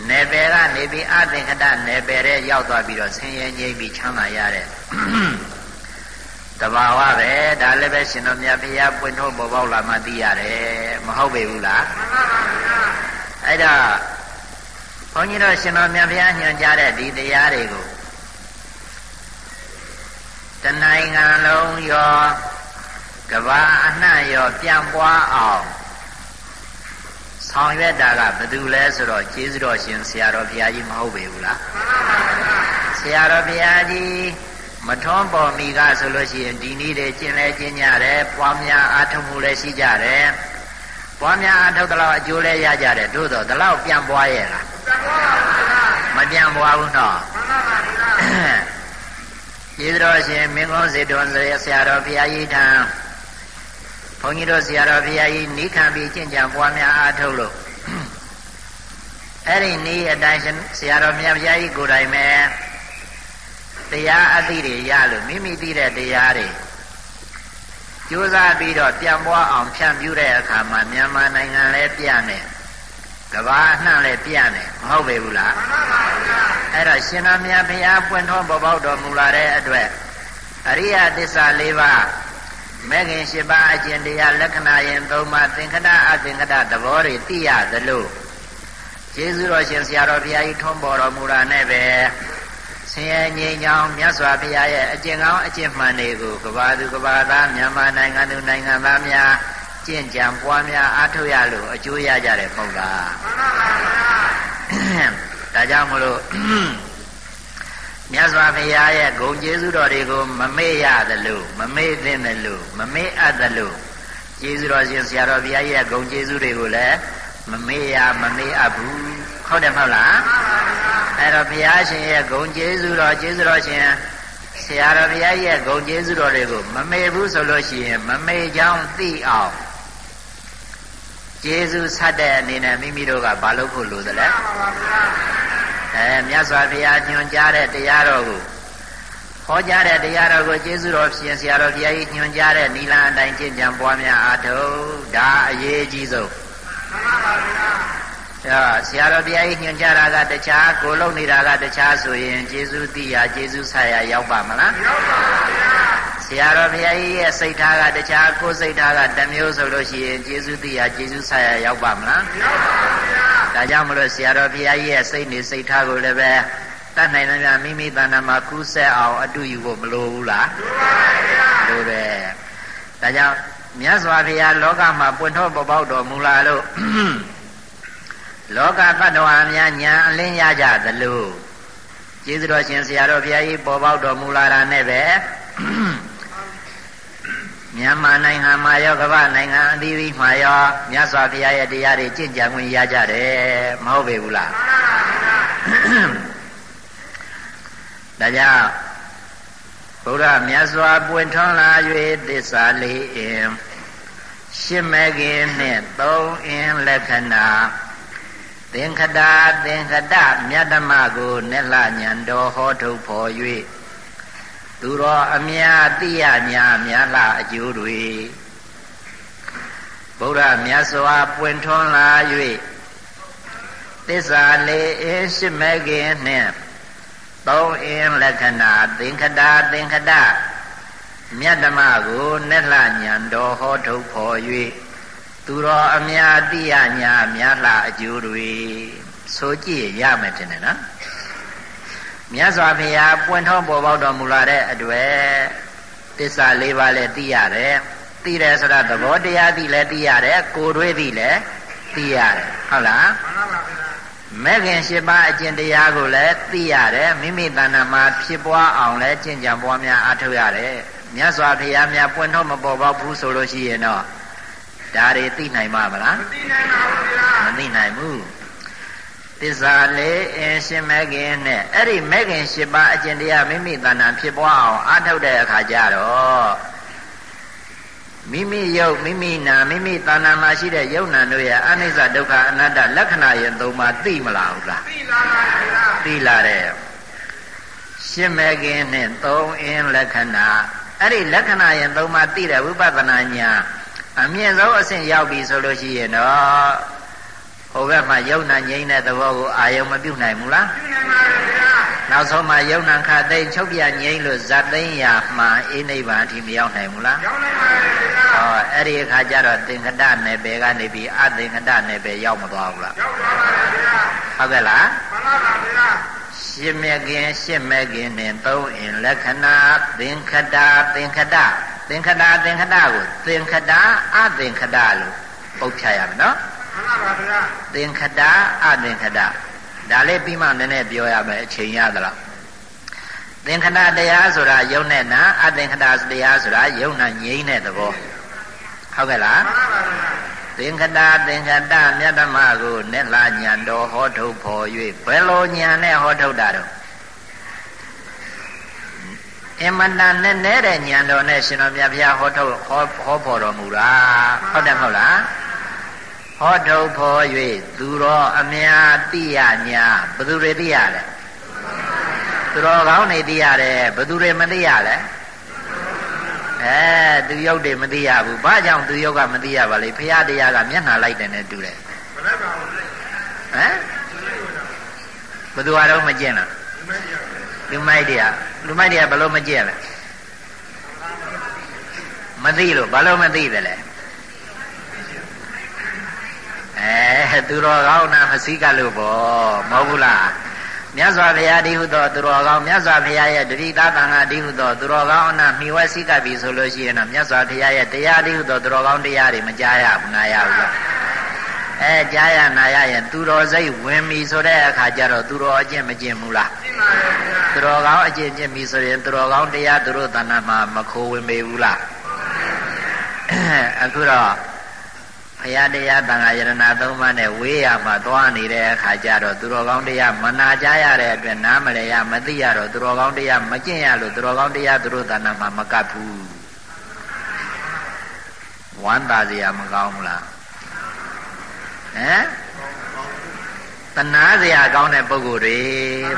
S1: နယ်ပယ်ကနေပြီးအသင်္ခတနယ်ပယ်တဲ့ရောက်သွားပြီးတော့ဆင်းရဲငြိမ့်ပြီးချမ်းသာရတဲ့တဘာဝပဲဒါလည်းပဲရှင်တော်မြတ်ဘုရားပွင့်ထုတ်ပေါ်ပေါက်လာမှသိရတယ်မဟုတ်ပေဘူးလားမှန်ပါပါဗျာအဲ့တော့ဘုန်းကြီးတို့ရှင်တော်မြတ်ဘုရားညွှန်ကြားတဲ့ဒီတရားတွေကိုတနိုင်ငံလုံးရော ကဘာအနှံ့ရောပြန်ပွားအောင်ဆောင်ရွက်တာကဘယ်သူလဲဆိုတော့ကျေးဇူးတော်ရှင်ဆရာတော်ဘုရားကြီးမဟုတ်ပေဘူးလားမှန်ပါပါဆရာတော်ဘုရားကြီးမထွန်းပေါ်မိကဆိုလို့ရှိရင်ဒီနည်းတွေကျင့်လဲကျင့်ကြတယ်ပွားများအားထုတ်မှုလည်းရှိကြတယ်ပွားများအားထုတ်တဲ့လောက်အကျိုးလည်းရကြတယ်တို့တော့ဒီလောက်ပြန်ပွားရဲ့လားမပြန်ပွားဘူးတော့ကျေးဇူးတော်ရှင်မင်းကုန်းစေတွန်ဆရာတော်ဘုရားကြီးထံ ဘုန်းကြီးတို့ဆရာတော်ဘုရားကြီးနိခံပြီးကျင့်ကြံပွားများအားထုတ်လို့အဲ့ဒီနည်းအတိုင်းဆရာတော်မြတ်ဘုရားကြီးကိုယ်တိုင်ပဲတရားအသိတွေရလို့မိမိသိတဲ့တရားတွေကြိုးစားပြီးတော့ပြန်ပွားအောင်ဖြန့်ပြူတဲ့အခါမှာမြန်မာနိုင်ငံလည်းပြနေကဘာအနှံ့လည်းပြနေမဟုတ်ပေဘူးလားမှန်ပါဗျာအဲ့တော့ရှင်တော်မြတ်ဘုရားပွင့်ထွန်းပေါ်ပေါက်တော်မူလာတဲ့အတွက်အရိယသစ္စာ၄ပါး မဲခင်၈ပါးအကျင့်တရားလက္ခဏာယင်၃ပါးသင်္ခတအသင်္ခတသဘောတွေသိရသလိုကျေးဇူးတော်ရှင်ဆရာတော်ဘုရားကြီးထွန်းပေါ်တော်မူတာနဲ့ပဲဆင်းရဲငြိမ်းချမ်းမြတ်စွာဘုရားရဲ့အကျင့်ကောင်းအကျင့်မှန်တွေကိုကဘာသူကဘာသားမြန်မာနိုင်ငံသူနိုင်ငံသားများကျင့်ကြံပွားများအားထုတ်ရလို့အကျိုးရကြတယ်မဟုတ်လားမှန်ပါပါဘုရားဒါကြောင့်မလို့ မြတ်စွာဘုရားရဲ့ဂုဏ်ကျေးဇူးတော်တွေကိုမမေ့ရသလိုမမေ့သင့်သလိုမမေ့အပ်သလိုကျေးဇူးတော်ရှင်ဆရာတော်ဘုရားရဲ့ဂုဏ်ကျေးဇူးတွေကိုလည်းမမေ့ရမမေ့အပ်ဘူးဟုတ်တယ်မဟုတ်လားအဲ့တော့ဘုရားရှင်ရဲ့ဂုဏ်ကျေးဇူးတော်ကျေးဇူးတော်ရှင်ဆရာတော်ဘုရားရဲ့ဂုဏ်ကျေးဇူးတော်တွေကိုမမေ့ဘူးဆိုလို့ရှိရင်မမေ့ကြောင်းသိအောင်ကျေးဇူးဆက်တဲ့အနေနဲ့မိမိတို့ကဘာလုပ်ဖို့လိုသလဲ အဲမြတ်စွာဘုရားညွှန်ကြားတဲ့တရားတော်ကိုဟောကြားတဲ့တရားတော်ကိုကျေးဇူးတော်ရှင်ဆရာတော်ဘုရားကြီးညွှန်ကြားတဲ့နိလန်အတိုင်းကျင့်ကြံပွားများအားထုတ်ဒါအရေးအကြီးဆုံးမှန်ပါပါဘုရားအဲဆရာတော်ဘုရားကြီးညွှန်ကြားတာကတခြားကိုလုံနေတာကတခြားဆိုရင်ကျေးဇူးတိရကျေးဇူးဆရာရောက်ပါမလားရောက်ပါပါဗျာ ဆရာတော်ဘုရားကြီးရဲ့စိတ်ထားကတခြားကိုယ်စိတ်ထားကတမျိုးဆိုလို့ရှိရင်ကျေးဇူးတိရကျေးဇူးဆရာရောက်ပါမလားရောက်ပါပါဗျာဒါကြောင့်မလို့ဆရာတော်ဘုရားကြီးရဲ့စိတ်နေစိတ်ထားကိုလည်းပဲတတ်နိုင်တယ်များမိမိတဏ္ဍာမှာကူးဆက်အောင်အတူယူဖို့မလိုဘူးလားလိုပါဗျာလိုတယ်ဒါကြောင့်မြတ်စွာဘုရားလောကမှာပွင့်ထုတ်ပေါ်ပေါက်တော်မူလာလို့လောကတ attva များညာအလင်းရကြသလိုကျေးဇူးတော်ရှင်ဆရာတော်ဘုရားကြီးပေါ်ပေါက်တော်မူလာတာနဲ့ပဲ မြန်မာနိုင်ငံမှာရောကမ္ဘာနိုင်ငံအသီးသီးမှာရောမြတ်စွာဘုရားရဲ့တရားတွေကြင်ကြံခွင့်ရကြတယ်မဟုတ်ပေဘူးလားဒါကြောင့်ဘုရားမြတ်စွာပွင့်ထွန်းလာ၍သစ္စာလေးအင်ရှင်းမကင်းနှင့်သုံးအင်လက္ခဏာသင်္ခတာသင်္ခတမြတ်ဓမ္မကိုနက်လှညံတော်ဟောထုတ်ဖော်၍ သူတော်အမြတ်တိယညာမြတ်လှအကျိုးတွေဗုဒ္ဓမြတ်စွာပွင့်ထွန်းလာ၍သစ္စာလေးအင်းရှိမဲ့ခင်နှင့်သုံးအင်းလက္ခဏာသင်္ခတာသင်္ခတမြတ်ဓမ္မကိုနက်လှညံတော်ဟောထုတ်ဖော်၍သူတော်အများတိယညာများလှအကျိုးတွေဆိုကြည့်ရမယ်ထင်တယ်နော် မြတ်စွာဘုရားပွင့်ထုံးပေါ်ပေါက်တော်မူလာတဲ့အတွက်သစ္စာလေးပါးလည်းသိရတယ်သိတယ်ဆိုတာသဘောတရားသိလည်းသိရတယ်ကိုယ်တွေးသိလည်းသိရတယ်ဟုတ်လားမှန်ပါပါမဲ့ခင်၈ပါးအကျင့်တရားကိုလည်းသိရတယ်မိမိတဏ္ဍာမှာဖြစ်ပွားအောင်လည်းကျင့်ကြံပွားများအားထုတ်ရတယ်မြတ်စွာဘုရားများပွင့်ထုတ်မပေါ်ပေါက်ဘူးဆိုလို့ရှိရင်တော့ဒါတွေသိနိုင်မှာမလားမသိနိုင်ပါဘူးဗျာမသိနိုင်ဘူး သစ္စာလေးအင်းရှင်မဲခင်နဲ့အဲ့ဒီမဲခင်၈ပါးအကျင့်တရားမိမိတဏ္ဍာဖြစ်ပွားအောင်အားထုတ်တဲ့အခါကျတော့မိမိယုတ်မိမိနာမိမိတဏ္ဍာမှာရှိတဲ့ယုတ်နာတို့ရဲ့အနိစ္စဒုက္ခအနတ္တလက္ခဏာယသုံးပါးသိမလားဟုတ်လား
S2: သိလာပါဗျာ
S1: သိလာတဲ့ရှင်းမဲ့ခင်နဲ့သုံးအင်းလက္ခဏာအဲ့ဒီလက္ခဏာယသုံးပါးသိတဲ့ဝိပဿနာညာအမြင့်ဆုံးအဆင့်ရောက်ပြီဆိုလို့ရှိရင်တော့ ဟိုဘက်မှာယုံနာငြိမ်းတဲ့သဘောကိုအာယုံမပြုတ်နိုင်ဘူးလား
S2: သိနိုင်ပါဗျာ
S1: နောက်ဆုံးမှာယုံနာခသိမ့်ချုပ်ပြငြိမ်းလို့ဇတ်သိမ့်ရာမှာအိနိဗ္ဗာန်အထိမရောက်နိုင်ဘူးလား
S2: ရောက်နိုင်ပါဗျာ
S1: ဟောအဲ့ဒီအခါကျတော့သင်္ခတနယ်ပယ်ကနေပြီးအသင်္ခတနယ်ပယ်ရောက်မသွားဘူးလား
S2: ရောက်သွားပါဗျာ
S1: ဟုတ်ကဲ့လား
S2: မှန်ပါပါဗျာ
S1: ရှင်းမဲ့ခင်ရှင်းမဲ့ခင်နဲ့သုံးအင်လက္ခဏာသင်္ခတသင်္ခတသင်္ခတသင်္ခတကိုသင်္ခတအသင်္ခတလို့ပုတ်ချရမယ်နော်
S2: မှန်ပါပါဗျာ
S1: သင်္ခတအသင်္ခတဒါလေးပြီးမှနည်းနည်းပြောရမယ်အချိန်ရသလားသင်္ခတတရားဆိုတာယုံနဲ့နာအသင်္ခတတရားဆိုတာယုံနာငြိမ့်တဲ့သဘောဟုတ်ကဲ့လား
S2: မှန်ပါပါဗျာ
S1: သင်္ခတသင်္ခတမြတ်ဓမ္မကိုနဲ့လာညာတော်ဟောထုတ်ဖော်၍ဘယ်လိုညာနဲ့ဟောထုတ်တာတော့အမတန်နဲ့နဲတဲ့ညာတော်နဲ့ရှင်တော်မြတ်ဘုရားဟောထုတ်ဟောဟောဖော်တော်မူတာဟုတ်တယ်မဟုတ်လား ဟောထုတ်ဖော်၍သူတော်အများသိရညာဘယ်သူတွေသိရလဲသူတော်ကောင်းတွေသိရတယ်ဘယ်သူတွေမသိရလဲအဲသူရုပ်တွေမသိရဘူးဘာကြောင့်သူရုပ်ကမသိရပါလဲဖရာတရားကမျက်နှာလိုက်တယ်နဲ့တူတယ်
S2: မလိုက်ပါဘူး
S1: ဟမ်ဘယ်သူအားတော့မကျင့်လား
S2: ဒီမဲ့ကြီး
S1: လူမိုက်တရားလူမိုက်တရားဘယ်လို့မကျင့်လဲမသိလို့ဘာလို့မသိတယ်လဲ အဲသူတော်ကောင်းနာမစည်းကလို့ပေါ့မဟုတ်ဘူးလားမြတ်စွာဘုရားဒီဟုသောသူတော်ကောင်းမြတ်စွာဘုရားရဲ့တတိတာသံဃာဒီဟုသောသူတော်ကောင်းအနာမိဝဲစည်းကပ်ပြီဆိုလို့ရှိရင်တော့မြတ်စွာဘုရားရဲ့တရားဒီဟုသောသူတော်ကောင်းတရားတွေမကြားရဘူးနားရဘူးလားအဲကြားရနာရရင်သူတော်စိတ်ဝင်ပြီဆိုတဲ့အခါကျတော့သူတော်အကျင့်မကျင့်ဘူးလား
S2: သိပါရဲ့ဗျာ
S1: သူတော်ကောင်းအကျင့်ကျင့်ပြီဆိုရင်သူတော်ကောင်းတရားသူတို့တဏ္ဍာမှာမခိုးဝင်ပေဘူးလားအခုတော့ ဘုရားတရားတန်ခါယရဏသုံးပါးနဲ့ဝေးရမှာသွားနေတဲ့အခါကျတော့သူတော်ကောင်းတရားမနာကြရတဲ့အတွက်နားမလဲရမသိရတော့သူတော်ကောင်းတရားမကျင့်ရလို့သူတော်ကောင်းတရားသူတို့တဏ္ဍာမှာမကပ်ဘူးဝမ်းသာစရာမကောင်းဘူးလားဟမ်တနာစရာကောင်းတဲ့ပုဂ္ဂိုလ်တွေ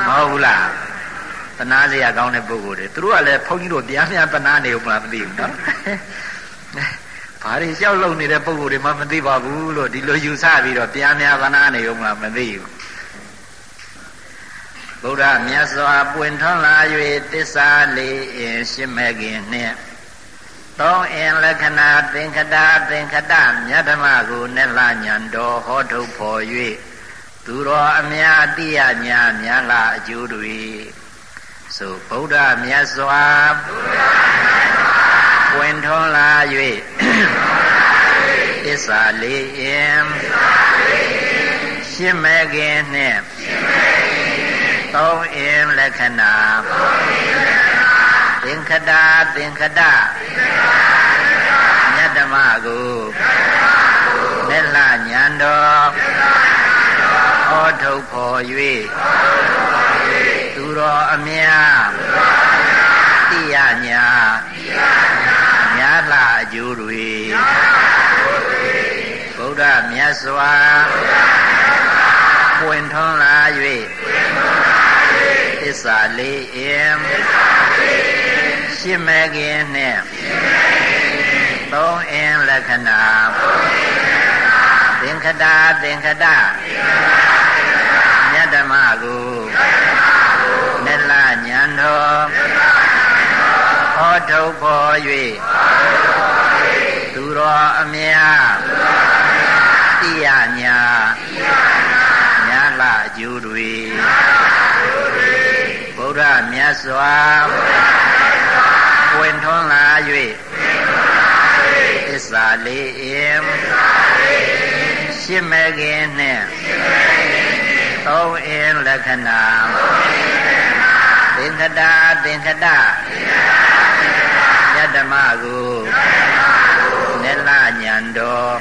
S1: မဟုတ်ဘူးလားတနာစရာကောင်းတဲ့ပုဂ္ဂိုလ်တွေသူတို့ကလည်းဘုန်းကြီးတို့တရားများတနာနေဦးမလားမသိဘူးနော် ဘာတွေလျှောက်လုံနေတဲ့ပုဂ္ဂိုလ်တွေမှမသိပါဘူးလို့ဒီလိုယူဆပြီးတော့တရားများတနာနေဦးမလားမသိဘူးဗုဒ္ဓမြတ်စွာပွင့်ထွန်းလာ၍တစ္ဆာလေးအင်ရှင်းမဲ့ခင်နှင့်သောအင်လက္ခဏာသင်္ခတသင်္ခတမြတ်ဓမ္မကိုနဲ့လာညံတော်ဟောထုတ်ဖော်၍သူတော်အများအတိယညာများလာအကျိုးတွေဆိုဗုဒ္ဓမြတ်စွာ ပွင့်ထွန်းလာ၍သစ္စာလေးအင်ရှင်းမဲ့ခင်နှင့်သုံးအင်လက္ခဏာသင်္ခတသင်္ခတမြတ်ဓမ္မကိုမေလညံတော်ဟောထုတ်ဖော်၍သူတော်အမြတ်တိယညာညာလာအ ကျိုးတွေဗုဒ္ဓမြတ်စွာပွင့်ထွန်းလာ၍သစ္စာလေးအင်ရှင်းမဲ့ခင်နှင့်သုံးအင်လက္ခဏာသင်္ခတသင်္ခတမြတ်ဓမ္မကိုမေလညံတော်ဟောထုတ်ဖော်၍သူ တော်အမြတ်တိယညာညာလာအကျိုးတွေဗုဒ္ဓမြတ်စွာပွင့်ထွန်းလာ၍သစ္စာလေးအင်ရှင်းမဲ့ခင်နှင့်သုံးအင်လက္ခဏာသင်္ခတသင်္ခတယတ္တမကိုနေ လညံတော်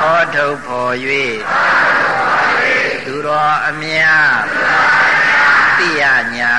S1: ဟောထုတ်ဖော်၍သူတော်အမြတ်တိယညာ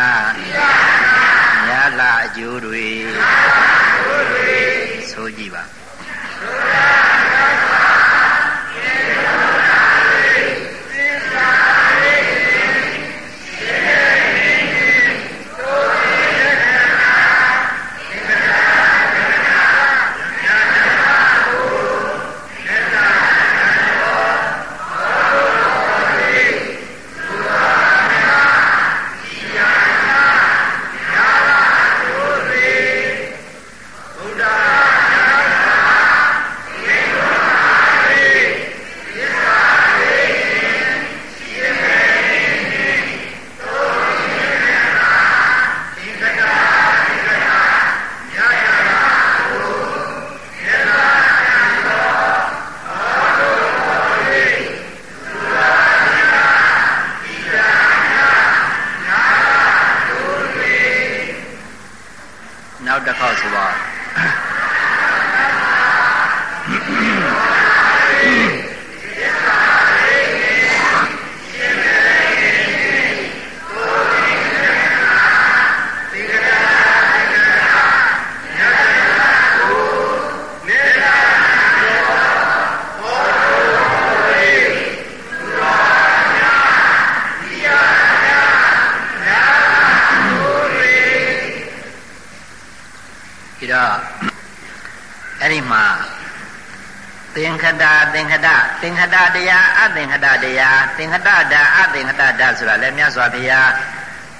S1: င်္ခတသင်္ခတသင်္ခတတရားအသင်္ခတတရားသင်္ခတဓာအသင်္ခတဓာဆိုတာလည်းမြတ်စွာဘုရား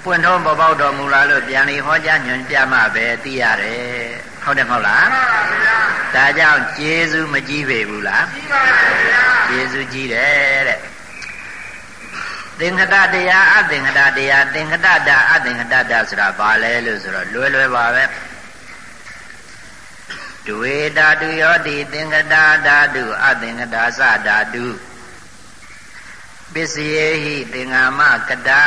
S1: ပွင့်ထုံးပေါ်ပေါက်တော်မူလာလို့ပြန်ပြီးဟောကြားညွှန်ပြမှပဲသိရတယ်ဟုတ်တယ်မဟုတ်လား
S2: မှန်ပါဗျာ
S1: ဒါကြောင့်ကျေးဇူးမကြီးပေဘူးလား
S2: ကြီးပါဗျာ
S1: ကျေးဇူးကြီးတယ်တဲ့သင်္ခတတရားအသင်္ခတတရားသင်္ခတဓာအသင်္ခတဓာဆိုတာဘာလဲလို့ဆိုတော့လွယ်လွယ်ပါပဲ ဒွေဓာတုယောတိသင်္ကတာဓာတုအသင်္ကတာသဓာတုပစ္စယေဟိသင်္ဃမကတာ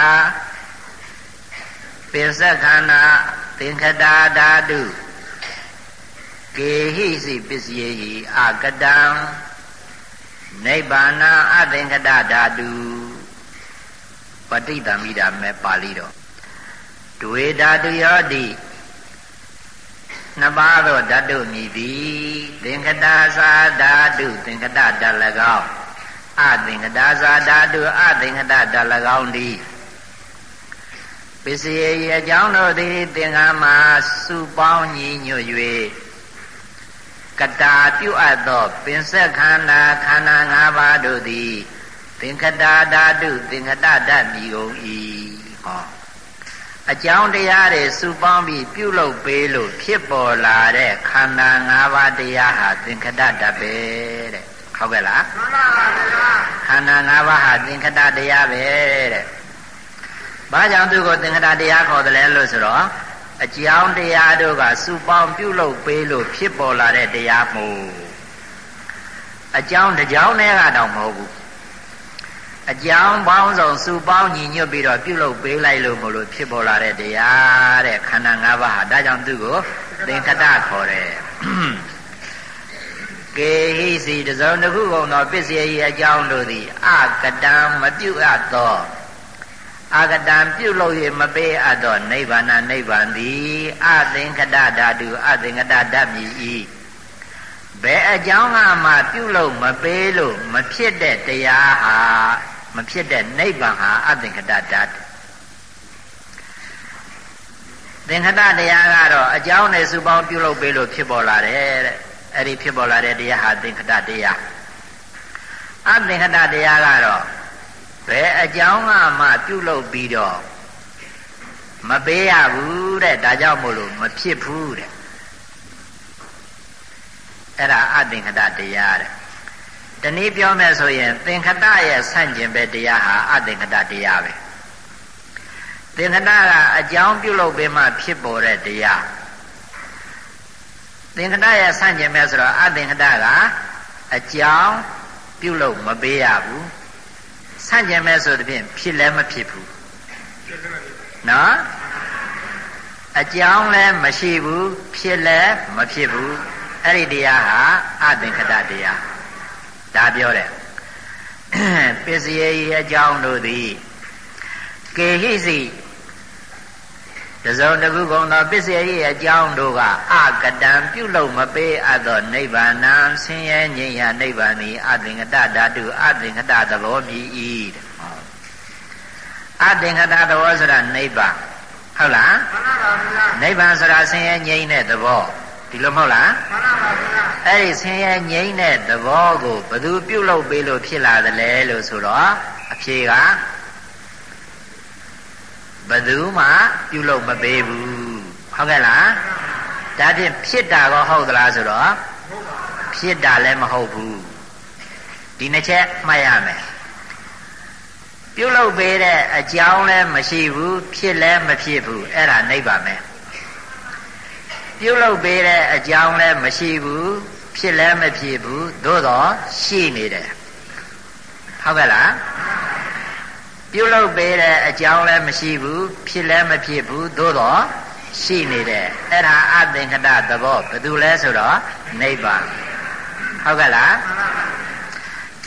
S1: ပိစခန္ဓာသင်္ခတာဓာတုကေဟိစိပစ္စယေဟိအကတံနိဗ္ဗာနအသင်္ကတဓာတုပဋိသမိတာမဲ့ပါဠိတော်ဒွေဓာတုယောတိ နှစ်ပါးသောဓာတုမြည်သည်သင်္ကတာသာဓာတုသင်္ကတတ၎င်းအသင်္ကတာသာဓာတုအသင်္ကတတ၎င်းသည်ပစ္စယေအကြောင်းတို့သည်သင်္ဃမှာစုပေါင်းညီညွတ်၍ကတာပြုအပ်သောပင်ဆက်ခန္ဓာခန္ဓာ၅ပါးတို့သည်သင်္ကတာဓာတုသင်္ကတဓာတ်မြည်ကုန်၏ဟော အကြောင်းတရားတွေစုပေါင်းပြီးပြုလုပ်ပေးလို့ဖြစ်ပေါ်လာတဲ့ခန္ဓာ၅ပါးတရားဟာသင်္ခတတတ်ပဲတဲ့ဟုတ်ကဲ့လား
S2: မှန်ပါဗျာ
S1: ခန္ဓာ၅ပါးဟာသင်္ခတတရားပဲတဲ့ဘာကြောင့်သူကိုသင်္ခတတရားခေါ်တယ်လဲလို့ဆိုတော့အကြောင်းတရားတို့ကစုပေါင်းပြုလုပ်ပေးလို့ဖြစ်ပေါ်လာတဲ့တရားမို့အကြောင်းတစ်ကြောင်းနဲ့ကတော့မဟုတ်ဘူး အကြောင်းပေါင်းစုံစုပေါင်းညီညွတ်ပြီးတော့ပြုလုပ်ပေးလိုက်လို့မလို့ဖြစ်ပေါ်လာတဲ့တရားတဲ့ခန္ဓာ၅ပါးဟာဒါကြောင့်သူ့ကိုသင်္ခတခေါ်တယ်ကေဟိစီတစုံတစ်ခုကုန်သောပစ္စည်း၏အကြောင်းတို့သည်အကတံမပြုတ်အပ်သောအာဂတံပြုတ်လို့၍မပေးအပ်သောနိဗ္ဗာန်နိဗ္ဗာန်သည်အသင်္ခတဓာတုအသင်္ခတဓာတ်မြည်၏ဘယ်အကြောင်းကမှပြုတ်လို့မပေးလို့မဖြစ်တဲ့တရားဟာ မဖြစ်တဲ့နိဗ္ဗာန်ဟာအသင်္ခတဓာတ်သင်္ခတတရားကတော့အကြောင်းနဲ့စုပေါင်းပြုလုပ်ပေးလို့ဖြစ်ပေါ်လာတယ်တဲ့အဲ့ဒီဖြစ်ပေါ်လာတဲ့တရားဟာသင်္ခတတရားအသင်္ခတတရားကတော့ဘယ်အကြောင်းကမှပြုလုပ်ပြီးတော့မပေးရဘူးတဲ့ဒါကြောင့်မို့လို့မဖြစ်ဘူးတဲ့အဲ့ဒါအသင်္ခတတရားတဲ့ တနည်းပြောမယ်ဆိုရင်သင်္ခတရဲ့ဆန့်ကျင်ဘက်တရားဟာအသင်္ခတတရားပဲသင်္ခတကအကြောင်းပြုလုပ်ပေးမှဖြစ်ပေါ်တဲ့တရားသင်္ခတရဲ့ဆန့်ကျင်ဘက်ဆိုတော့အသင်္ခတကအကြောင်းပြုလုပ်မပေးရဘူးဆန့်ကျင်မဲ့ဆိုတဲ့ဖြင့်ဖြစ်လည်းမဖြစ်ဘူးနော်အကြောင်းလည်းမရှိဘူးဖြစ်လည်းမဖြစ်ဘူးအဲ့ဒီတရားဟာအသင်္ခတတရား ဒါပြောတယ်ပစ္စယေအကြောင်းတို့သည်ကေဟိစီတစုံတခုကုန်သောပစ္စယေအကြောင်းတို့ကအကတံပြုလုပ်မပေးအပ်သောနိဗ္ဗာန်ဆင်းရဲငြိမ်းရာနိဗ္ဗာန်သည်အသင်္ကတဓာတုအသင်္ကတသဘောမြည်၏အသင်္ကတသဘောဆိုတာနိဗ္ဗာန်ဟုတ်လား
S2: မှန်ပါဗျာ
S1: နိဗ္ဗာန်ဆိုတာဆင်းရဲငြိမ်းတဲ့သဘော ဒီလိုမဟုတ်လား
S2: မှန်ပါဗျာ
S1: အဲ့ဒီဆင်းရဲငြိမ်းတဲ့သဘောကိုဘသူပြုတ်လုပ်ပေးလို့ဖြစ်လာတယ်လဲလို့ဆိုတော့အဖြေကဘသူမှပြုတ်လုပ်မပေးဘူးဟုတ်ကဲ့လားဒါဖြင့်ဖြစ်တာကောဟုတ်သလားဆိုတော့ဖြစ်တာလည်းမဟုတ်ဘူးဒီနှစ်ချက်မှတ်ရမယ်ပြုတ်လုပ်ပေးတဲ့အကြောင်းလည်းမရှိဘူးဖြစ်လည်းမဖြစ်ဘူးအဲ့ဒါနိဗ္ဗာန်ပဲ ပြုလုပ်ပေးတဲ့အကြောင်းလည်းမရှိဘူးဖြစ်လည်းမဖြစ်ဘူးသို့တော့ရှိနေတယ်ဟုတ်ကဲ့လားပြုလုပ်ပေးတဲ့အကြောင်းလည်းမရှိဘူးဖြစ်လည်းမဖြစ်ဘူးသို့တော့ရှိနေတယ်အဲ့ဒါအသင်္ခတသဘောဘယ်သူလဲဆိုတော့နိဗ္ဗာန်ဟုတ်ကဲ့လား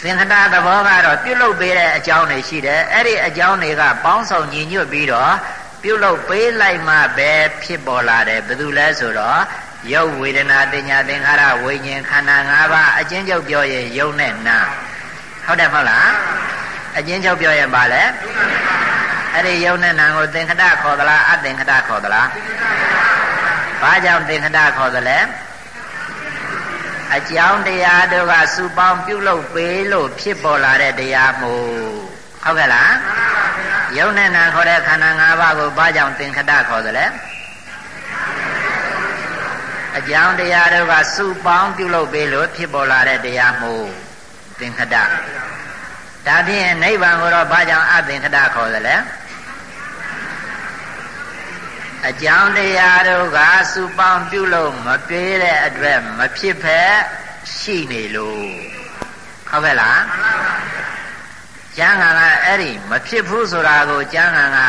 S1: သင်္ခတသဘောကတော့ပြုလုပ်ပေးတဲ့အကြောင်းတွေရှိတယ်အဲ့ဒီအကြောင်းတွေကပေါင်းစုံညီညွတ်ပြီးတော့ ပြုလုပ်ပေးလိုက်မှပဲဖြစ်ပေါ်လာတယ်ဘယ်သူလဲဆိုတော့ယုတ်ဝေဒနာတင်ညာသင်္ခါရဝိညာဉ်ခန္ဓာ၅ပါးအချင်းချုပ်ပြောရင်ယုတ်နဲ့နာဟုတ်တယ်မဟုတ်လားအချင်းချုပ်ပြောရင်ပါလေအဲ့ဒီယုတ်နဲ့နာကိုသင်္ခတခေါ်သလားအသင်္ခတခေါ်သလားဘာကြောင့်သင်္ခတခေါ်သလဲအကြောင်းတရားတို့ကစုပေါင်းပြုလုပ်ပေးလို့ဖြစ်ပေါ်လာတဲ့တရားမို့ဟုတ်ကဲ့လား ယုံနဲ့နာခေါ်တဲ့ခန္ဓာ၅ပါးကိုဘာကြောင့်သင်္ခတခေါ်သလဲအကြောင်းတရားတို့ကစုပေါင်းပြုလုပ်ပေးလို့ဖြစ်ပေါ်လာတဲ့တရားမို့သင်္ခတဒါဖြင့်နိဗ္ဗာန်ကိုတော့ဘာကြောင့်အသင်္ခတခေါ်သလဲအကြောင်းတရားတို့ကစုပေါင်းပြုလို့မပြေးတဲ့အတွက်မဖြစ်ဖက်ရှိနေလို့ဟုတ်ကဲ့လား ကျမ်းဂန်ကအဲ့ဒီမဖြစ်ဘူးဆိုတာကိုကျမ်းဂန်က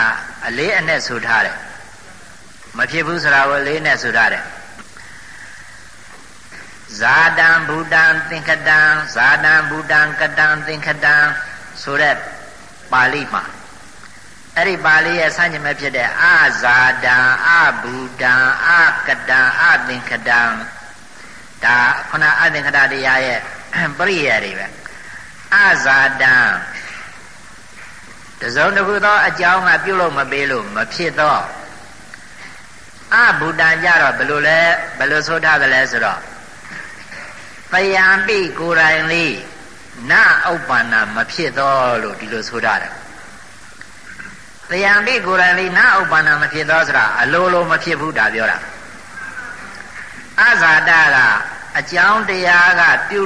S1: အလေးအနက်ဆိုထားတယ်မဖြစ်ဘူးဆိုတာကိုအလေးနဲ့ဆိုထားတယ်ဇာတံဘူတံသင်္ခတံဇာတံဘူတံကတံသင်္ခတံဆိုတဲ့ပါဠိမှာအဲ့ဒီပါဠိရဲ့ဆန့်ကျင်မဲ့ဖြစ်တဲ့အဇာတံအဘူတံအကတံအသင်္ခတံဒါခုနအသင်္ခတတရားရဲ့ပရိယာတွေပဲအဇာတံ တစုံတစ်ခုသောအကြောင်းကပြုလို့မပေးလို့မဖြစ်တော့အဘူတံကြတော့ဘယ်လိုလဲဘယ်လိုဆိုထားသလဲဆိုတော့ပယံပိကိုယ်တိုင်လေးနဥပ္ပန္နာမဖြစ်တော့လို့ဒီလိုဆိုထားတယ်တယံပိကိုယ်တိုင်လေးနဥပ္ပန္နာမဖြစ်တော့ဆိုတာအလိုလိုမဖြစ်ဘူးဒါပြောတာအဇာတကအကြောင်းတရားကပြု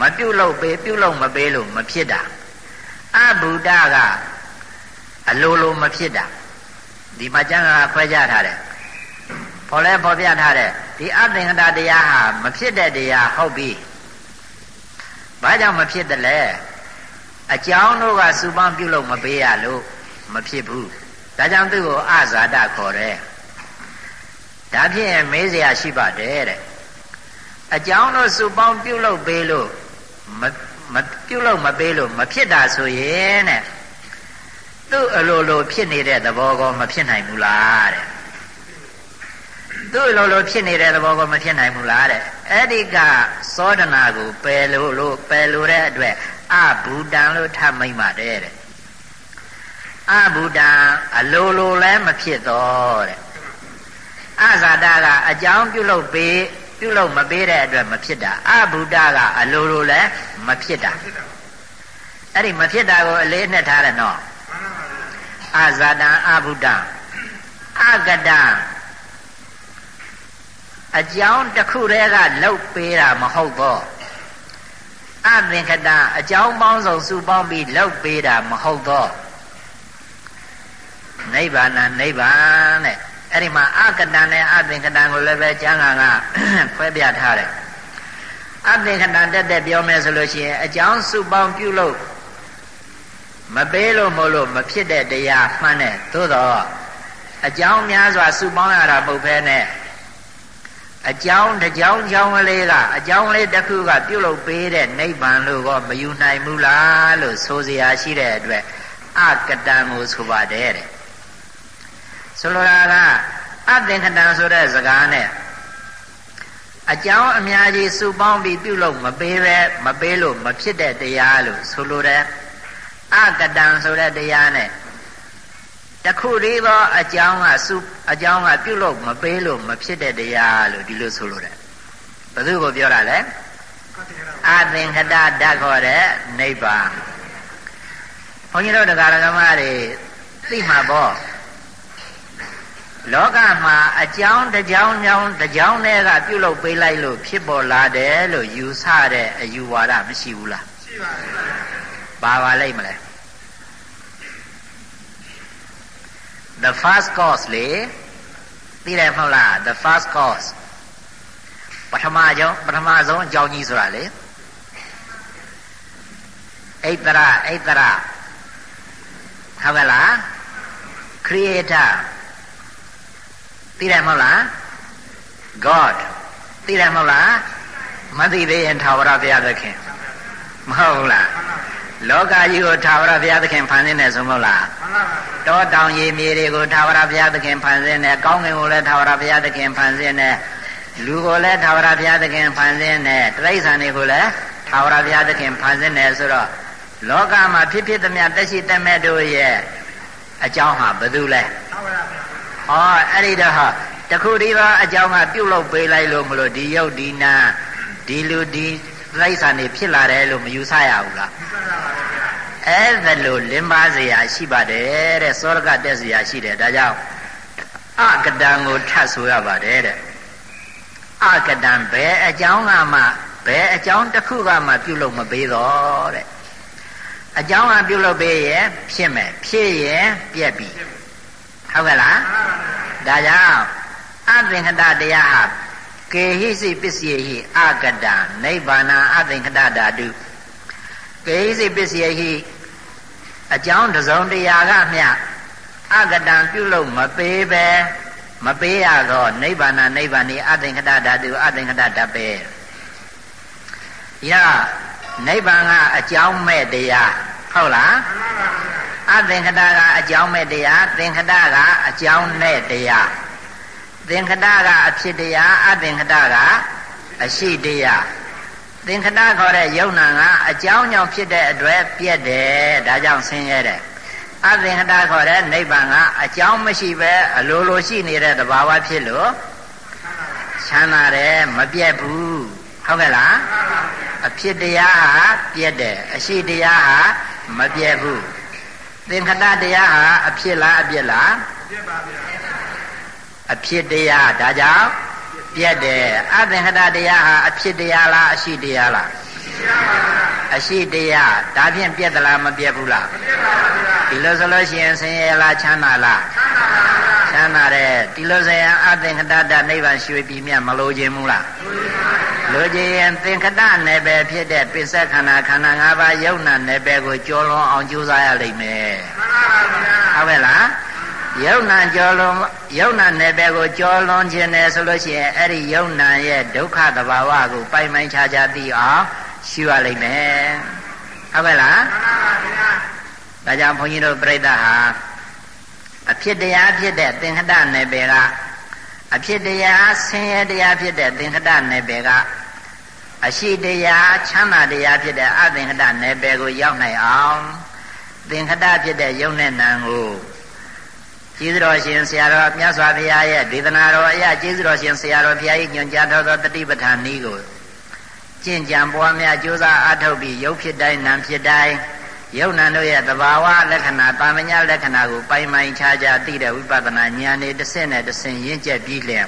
S1: မပြုတ်လို့ပေးပြုတ်လို့မပေးလို့မဖြစ်တာအဘုဒ္ဓက အလိုလိုမဖြစ်တာဒီမှာကျမ်းစာခွဲကြထားတယ်ဖော်လဲဖော်ပြထားတယ်ဒီအသင်္ကတာတရားဟာမဖြစ်တဲ့တရားဟုတ်ပြီဘာကြောင့်မဖြစ်တယ်လဲအကြောင်းတို့ကစူပန်းပြုလို့မပေးရလို့မဖြစ်ဘူးဒါကြောင့်သူ့ကိုအဇာတခေါ်တယ်ဒါဖြင့်မေးစရာရှိပါတယ်တဲ့အကြောင်းတို့စူပန်းပြုလို့ပေးလို့မမပြုလို့မပေးလို့မဖြစ်တာဆိုရင်တဲ့ သူ့အလိုလိုဖြစ်နေတဲ့သဘောကောမဖြစ်နိုင်ဘူးလားတဲ့သူ့အလိုလိုဖြစ်နေတဲ့သဘောကောမဖြစ်နိုင်ဘူးလားတဲ့အဲ့ဒီကသောဒနာကိုပယ်လို့လို့ပယ်လို့တဲ့အတွက်အဘူတံလို့ထမိမ့်ပါတယ်တဲ့အဘူတံအလိုလိုလည်းမဖြစ်တော့တဲ့အဇာတကအကြောင်းပြုလုပ်ပေးပြုလုပ်မပေးတဲ့အတွက်မဖြစ်တာအဘုဒ္ဓကအလိုလိုလည်းမဖြစ်တာအဲ့ဒီမဖြစ်တာကိုအလေးနဲ့ထားတယ်နော် အဇာတံအဘုဒ္ဓအကတံအကြောင်းတစ်ခုတည်းကလှုပ်ပေးတာမဟုတ်တော့အသင်္ခတအကြောင်းပေါင်းစုံစုပေါင်းပြီးလှုပ်ပေးတာမဟုတ်တော့နိဗ္ဗာန်နိဗ္ဗာန်တဲ့အဲ့ဒီမှာအကတံနဲ့အသင်္ခတံကိုလည်းပဲကျမ်းဂန်ကခွဲပြထားတယ်အသင်္ခတံတက်တက်ပြောမယ်ဆိုလို့ရှိရင်အကြောင်းစုပေါင်းပြုလို့ မပေးလို့မလို့မဖြစ်တဲ့တရားမှန်းတဲ့သို့တော့အကြောင်းများစွာစုပေါင်းရတာမဟုတ်ဘဲနဲ့အကြောင်းတစ်ကြောင်းကြောင်းကလေးကအကြောင်းလေးတစ်ခုကပြုလုပ်ပေးတဲ့နိဗ္ဗာန်လို့ကမယူနိုင်ဘူးလားလို့ဆိုစရာရှိတဲ့အတွက်အကတံကိုဆိုပါတယ်တဲ့ဆိုလိုတာကအသင်္ခတံဆိုတဲ့စကားနဲ့အကြောင်းအများကြီးစုပေါင်းပြီးပြုလုပ်မပေးပဲမပေးလို့မဖြစ်တဲ့တရားလို့ဆိုလိုတယ် အကတံဆိုတဲ့တရားနဲ့တခုတည်းသောအကြောင်းကစုအကြောင်းကပြုလုပ်မပေးလို့မဖြစ်တဲ့တရားလို့ဒီလိုဆိုလိုတယ်ဘယ်သူကိုပြောတာလဲအသင်္ခတဓာတ်ခေါ်တဲ့နိဗ္ဗာန်ဘုန်းကြီးတို့တရားဓမ္မတွေသိမှာပေါ့လောကမှာအကြောင်းတစ်ကြောင်းကြောင်းတစ်ကြောင်းနဲ့ကပြုလုပ်ပေးလိုက်လို့ဖြစ်ပေါ်လာတယ်လို့ယူဆတဲ့အယူဝါဒမရှိဘူးလားရှိပါဘူး ပါပါလိမ့်မလဲ the first cause လေသိတယ်မဟုတ်လား the first cause ပထမကြောင့်ပထမဆုံးအကြောင်းကြီးဆိုတာလေဣတရဣတရဟုတ်ကဲ့လား creator သိတယ်မဟုတ်လား God သိတယ်မဟုတ်လားမသိသေးရင်သာဝရဘုရားသခင်မဟုတ်လား လောကကြီးကိုသာဝရဘုရားသခင်ဖန်ဆင်းတယ်ဆိုမဟုတ်လား
S2: မှန်ပါပါ
S1: တောတောင်ရေမြေတွေကိုသာဝရဘုရားသခင်ဖန်ဆင်းတယ်ကောင်းကင်ကိုလည်းသာဝရဘုရားသခင်ဖန်ဆင်းတယ်လူကိုလည်းသာဝရဘုရားသခင်ဖန်ဆင်းတယ်တိရစ္ဆာန်တွေကိုလည်းသာဝရဘုရားသခင်ဖန်ဆင်းတယ်ဆိုတော့လောကမှာဖြစ်ဖြစ်သမျှတက်ရှိတက်မဲ့တို့ရဲ့အကြောင်းဟာဘယ်သူလဲ
S2: သာဝရဗျာ
S1: ဟောအဲ့ဒီတော့ဟာတခုဒီပါအကြောင်းကပြုတ်လုပေးလိုက်လို့မလို့ဒီယုတ်ဒီနာဒီလူဒီ တိစ္ဆာန်တွေဖြစ်လာတယ်လို့မယူဆရဘူးလားအဲ့ဒါလို့လင်းပါစရာရှိပါတယ်တဲ့သောရကတက်စရာရှိတယ်ဒါကြောင့်အကတံကိုထပ်ဆိုရပါတယ်တဲ့အကတံဘယ်အကြောင်းကမှဘယ်အကြောင်းတစ်ခုကမှပြုလုပ်မပေးတော့တဲ့အကြောင်းကပြုလုပ်ပေးရဖြစ်မယ်ဖြစ်ရပြက်ပြီဟုတ်ကဲ့လားဒါကြောင့်အသင်္ခတတရားဟာ ကေဟိစိပစ္စယေဟိအကတံနိဗ္ဗာနအသင်္ခတဓာတုကေဟိစိပစ္စယေဟိအကြောင်းတစ်စုံတရာကမျှအကတံပြုလို့မပေးပဲမပေးရတော့နိဗ္ဗာနနိဗ္ဗာန်ဤအသင်္ခတဓာတုအသင်္ခတဓာတ်ပဲရနိဗ္ဗာန်ကအကြောင်းမဲ့တရားဟုတ်လား
S2: မှန်ပါပါဗျာ
S1: အသင်္ခတကအကြောင်းမဲ့တရားသင်္ခတကအကြောင်းနဲ့တရား သင်္ခတကအဖြစ်တရားအသင်္ခတကအရှိတရားသင်္ခတခေါ်တဲ့ယုံနာကအကြောင်းကြောင့်ဖြစ်တဲ့အတွက်ပြက်တယ်ဒါကြောင့်ဆင်းရဲတယ်အသင်္ခတခေါ်တဲ့နိဗ္ဗာန်ကအကြောင်းမရှိပဲအလိုလိုရှိနေတဲ့သဘာဝဖြစ်လို့ချမ်းသာတယ်မပြက်ဘူးဟုတ်ကဲ့လား
S2: မှန်ပါပါဗျာ
S1: အဖြစ်တရားဟာပြက်တယ်အရှိတရားဟာမပြက်ဘူးသင်္ခတတရားဟာအဖြစ်လားအပြက်လား
S2: ပြစ်ပါဗျာ
S1: အဖြစ်တရားဒါကြောင့်ပြက်တယ်အသင်္ခတတရားဟာအဖြစ်တရားလားအရှိတရားလား
S2: ရှိရပါဗျာ
S1: အရှိတရားဒါဖြင့်ပြက်သလားမပြက်ဘူးလား
S2: ပြစ်ပါပါဗျာ
S1: ဒီလိုဆိုလို့ရှိရင်ဆင်းရဲလားချမ်းသာလား
S2: ချမ်းသာပါဗျာ
S1: ချမ်းသာတယ်ဒီလိုဆိုရင်အသင်္ခတတနိဗ္ဗာန်ရွှေပြည်မြတ်မလိုခြင်းဘူးလား
S2: လူကြီးပါဗျာ
S1: လိုချင်ရင်သင်္ခတနယ်ပယ်ဖြစ်တဲ့ပိစ္ဆခန္ဓာခန္ဓာ၅ပါးယုံနာနယ်ပယ်ကိုကျော်လွန်အောင်ကြိုးစားရလိမ့်မယ်
S2: မှန်ပါပါဗျာ
S1: ဟုတ်ကဲ့လား ယုံနာကျော်လွန်ယုံနာနယ်ပယ်ကိုကျော်လွန်ခြင်းနဲ့ဆိုလို့ရှိရင်အဲ့ဒီယုံနာရဲ့ဒုက္ခသဘာဝကိုပိုင်ပိုင်ခြားခြားသိအောင်ရှုရလိမ့်မယ်ဟုတ်ကဲ့လား
S2: မှန်ပါပါဗျာ
S1: ဒါကြောင့်ဘုန်းကြီးတို့ပြိဿဟာအဖြစ်တရားဖြစ်တဲ့သင်္ခတနယ်ပယ်ကအဖြစ်တရားဆင်းရဲတရားဖြစ်တဲ့သင်္ခတနယ်ပယ်ကအရှိတရားချမ်းသာတရားဖြစ်တဲ့အသင်္ခတနယ်ပယ်ကိုရောက်နိုင်အောင်သင်္ခတဖြစ်တဲ့ယုံနဲ့နံကို ကျေးဇူးတော်ရှင်ဆရာတော်မြတ်စွာဘုရားရဲ့ဒေသနာတော်အရာကျေးဇူးတော်ရှင်ဆရာတော်ဘုရားကြီးညွှန်ကြားတော်သောတတိပဋ္ဌာန်ဤကိုကျင့်ကြံပွားများကြိုးစားအားထုတ်ပြီးရုပ်ဖြစ်တိုင်းနာမ်ဖြစ်တိုင်းယုံနာတို့ရဲ့သဘာဝလက္ခဏာတာမညာလက္ခဏာကိုပိုင်ပိုင်ခြားခြားသိတဲ့ဝိပဿနာဉာဏ်နဲ့တစ်ဆင့်နဲ့တစ်ဆင့်ရင့်ကျက်ပြီးလျင်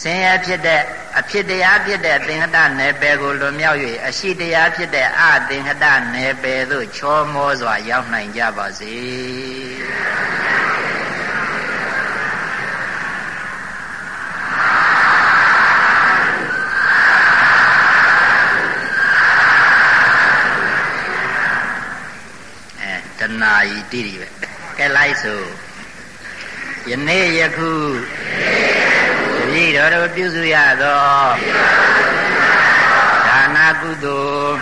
S1: ဆင်းရဲဖြစ်တဲ့အဖြစ်တရားဖြစ်တဲ့သင်္ခတနယ်ပယ်ကိုလွန်မြောက်၍အရှိတရားဖြစ်တဲ့အသင်္ခတနယ်ပယ်သို့ချောမောစွာရောက်နိုင်ကြပါစေအဲတဏှာဤတိတိပဲကဲလိုက်ဆိုယနေ့ယခုတပ ည့်တော်တို့ပြုစုရသောဒါနာကုသိုလ်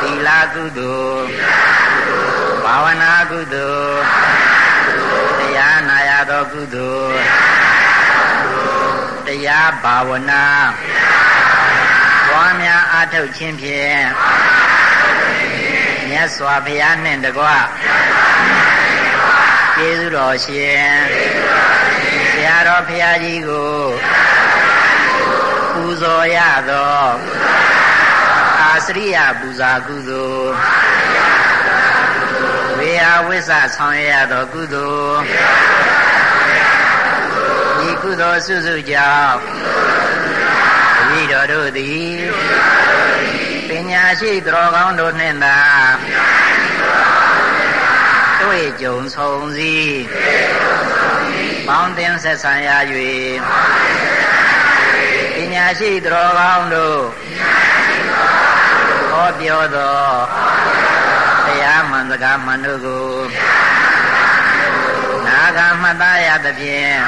S1: သီလကုသိုလ်ဘာဝနာကုသိုလ်တရားနာရသောကုသိုလ်တရားဘာဝနာပွားများအားထုတ်ခြင်းဖြင့်မြတ်စွာဘုရားနှင့်တကွကျေးဇူးတော်ရှင်ဆ ရာတော်ဘုရားကြီးကိုပူဇော်ရသောအာစရိယပူဇာကုသိုလ်ဝေယဝိဆဆောင်ရရသောကုသိုလ်ဤကုသိုလ်စုစုကြောင့်တပည့်တော်တို့သည်ပညာရှိသူတော်ကောင်းတို့နှင့်သာတွေ့ကြုံဆုံစည်း ပေါင်းတင်ဆက်ဆံရ၍ပညာရှိသူတော်ကောင်းတို့ဟောပြောသောတရားမှန်စကားမှန်တို့ကိုနာဂခါမှတ်သားရသဖြင့်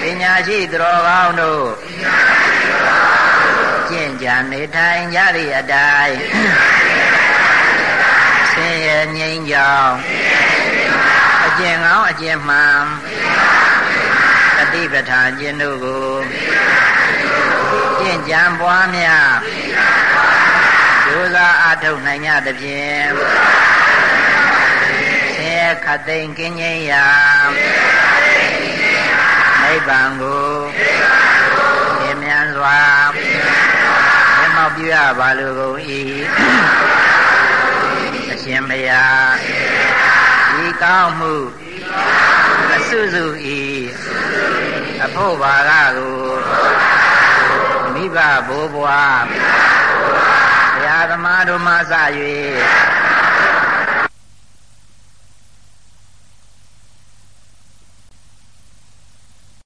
S1: ပညာရှိသူတော်ကောင်းတို့ကျင့်ကြံနေထိုင်ကြသည့်အတိုင်းဆင်းရဲငြိမ်းချမ်းအ ကျင့်ကောင်းအကျင့်မှန်တတိပဋ္ဌာန်ကျင့်တို့ကိုကျင့်ကြံပွားများကြိုးစားအားထုတ်နိုင်ကြသဖြင့်ဆင်းရဲခတ်သိမ်းကင်းငြိမ်းရာနိဗ္ဗာန်ကိုမြင်မြန်စွာမြတ်မောက်ပြုရပါလိုကုန်၏အရှင်ဘုရားဒီ ကောင်းမှုအစုစုဤအဖို့ပါကကိုမိဘဘိုးဘွားဘုရားသမားတို့မှစ၍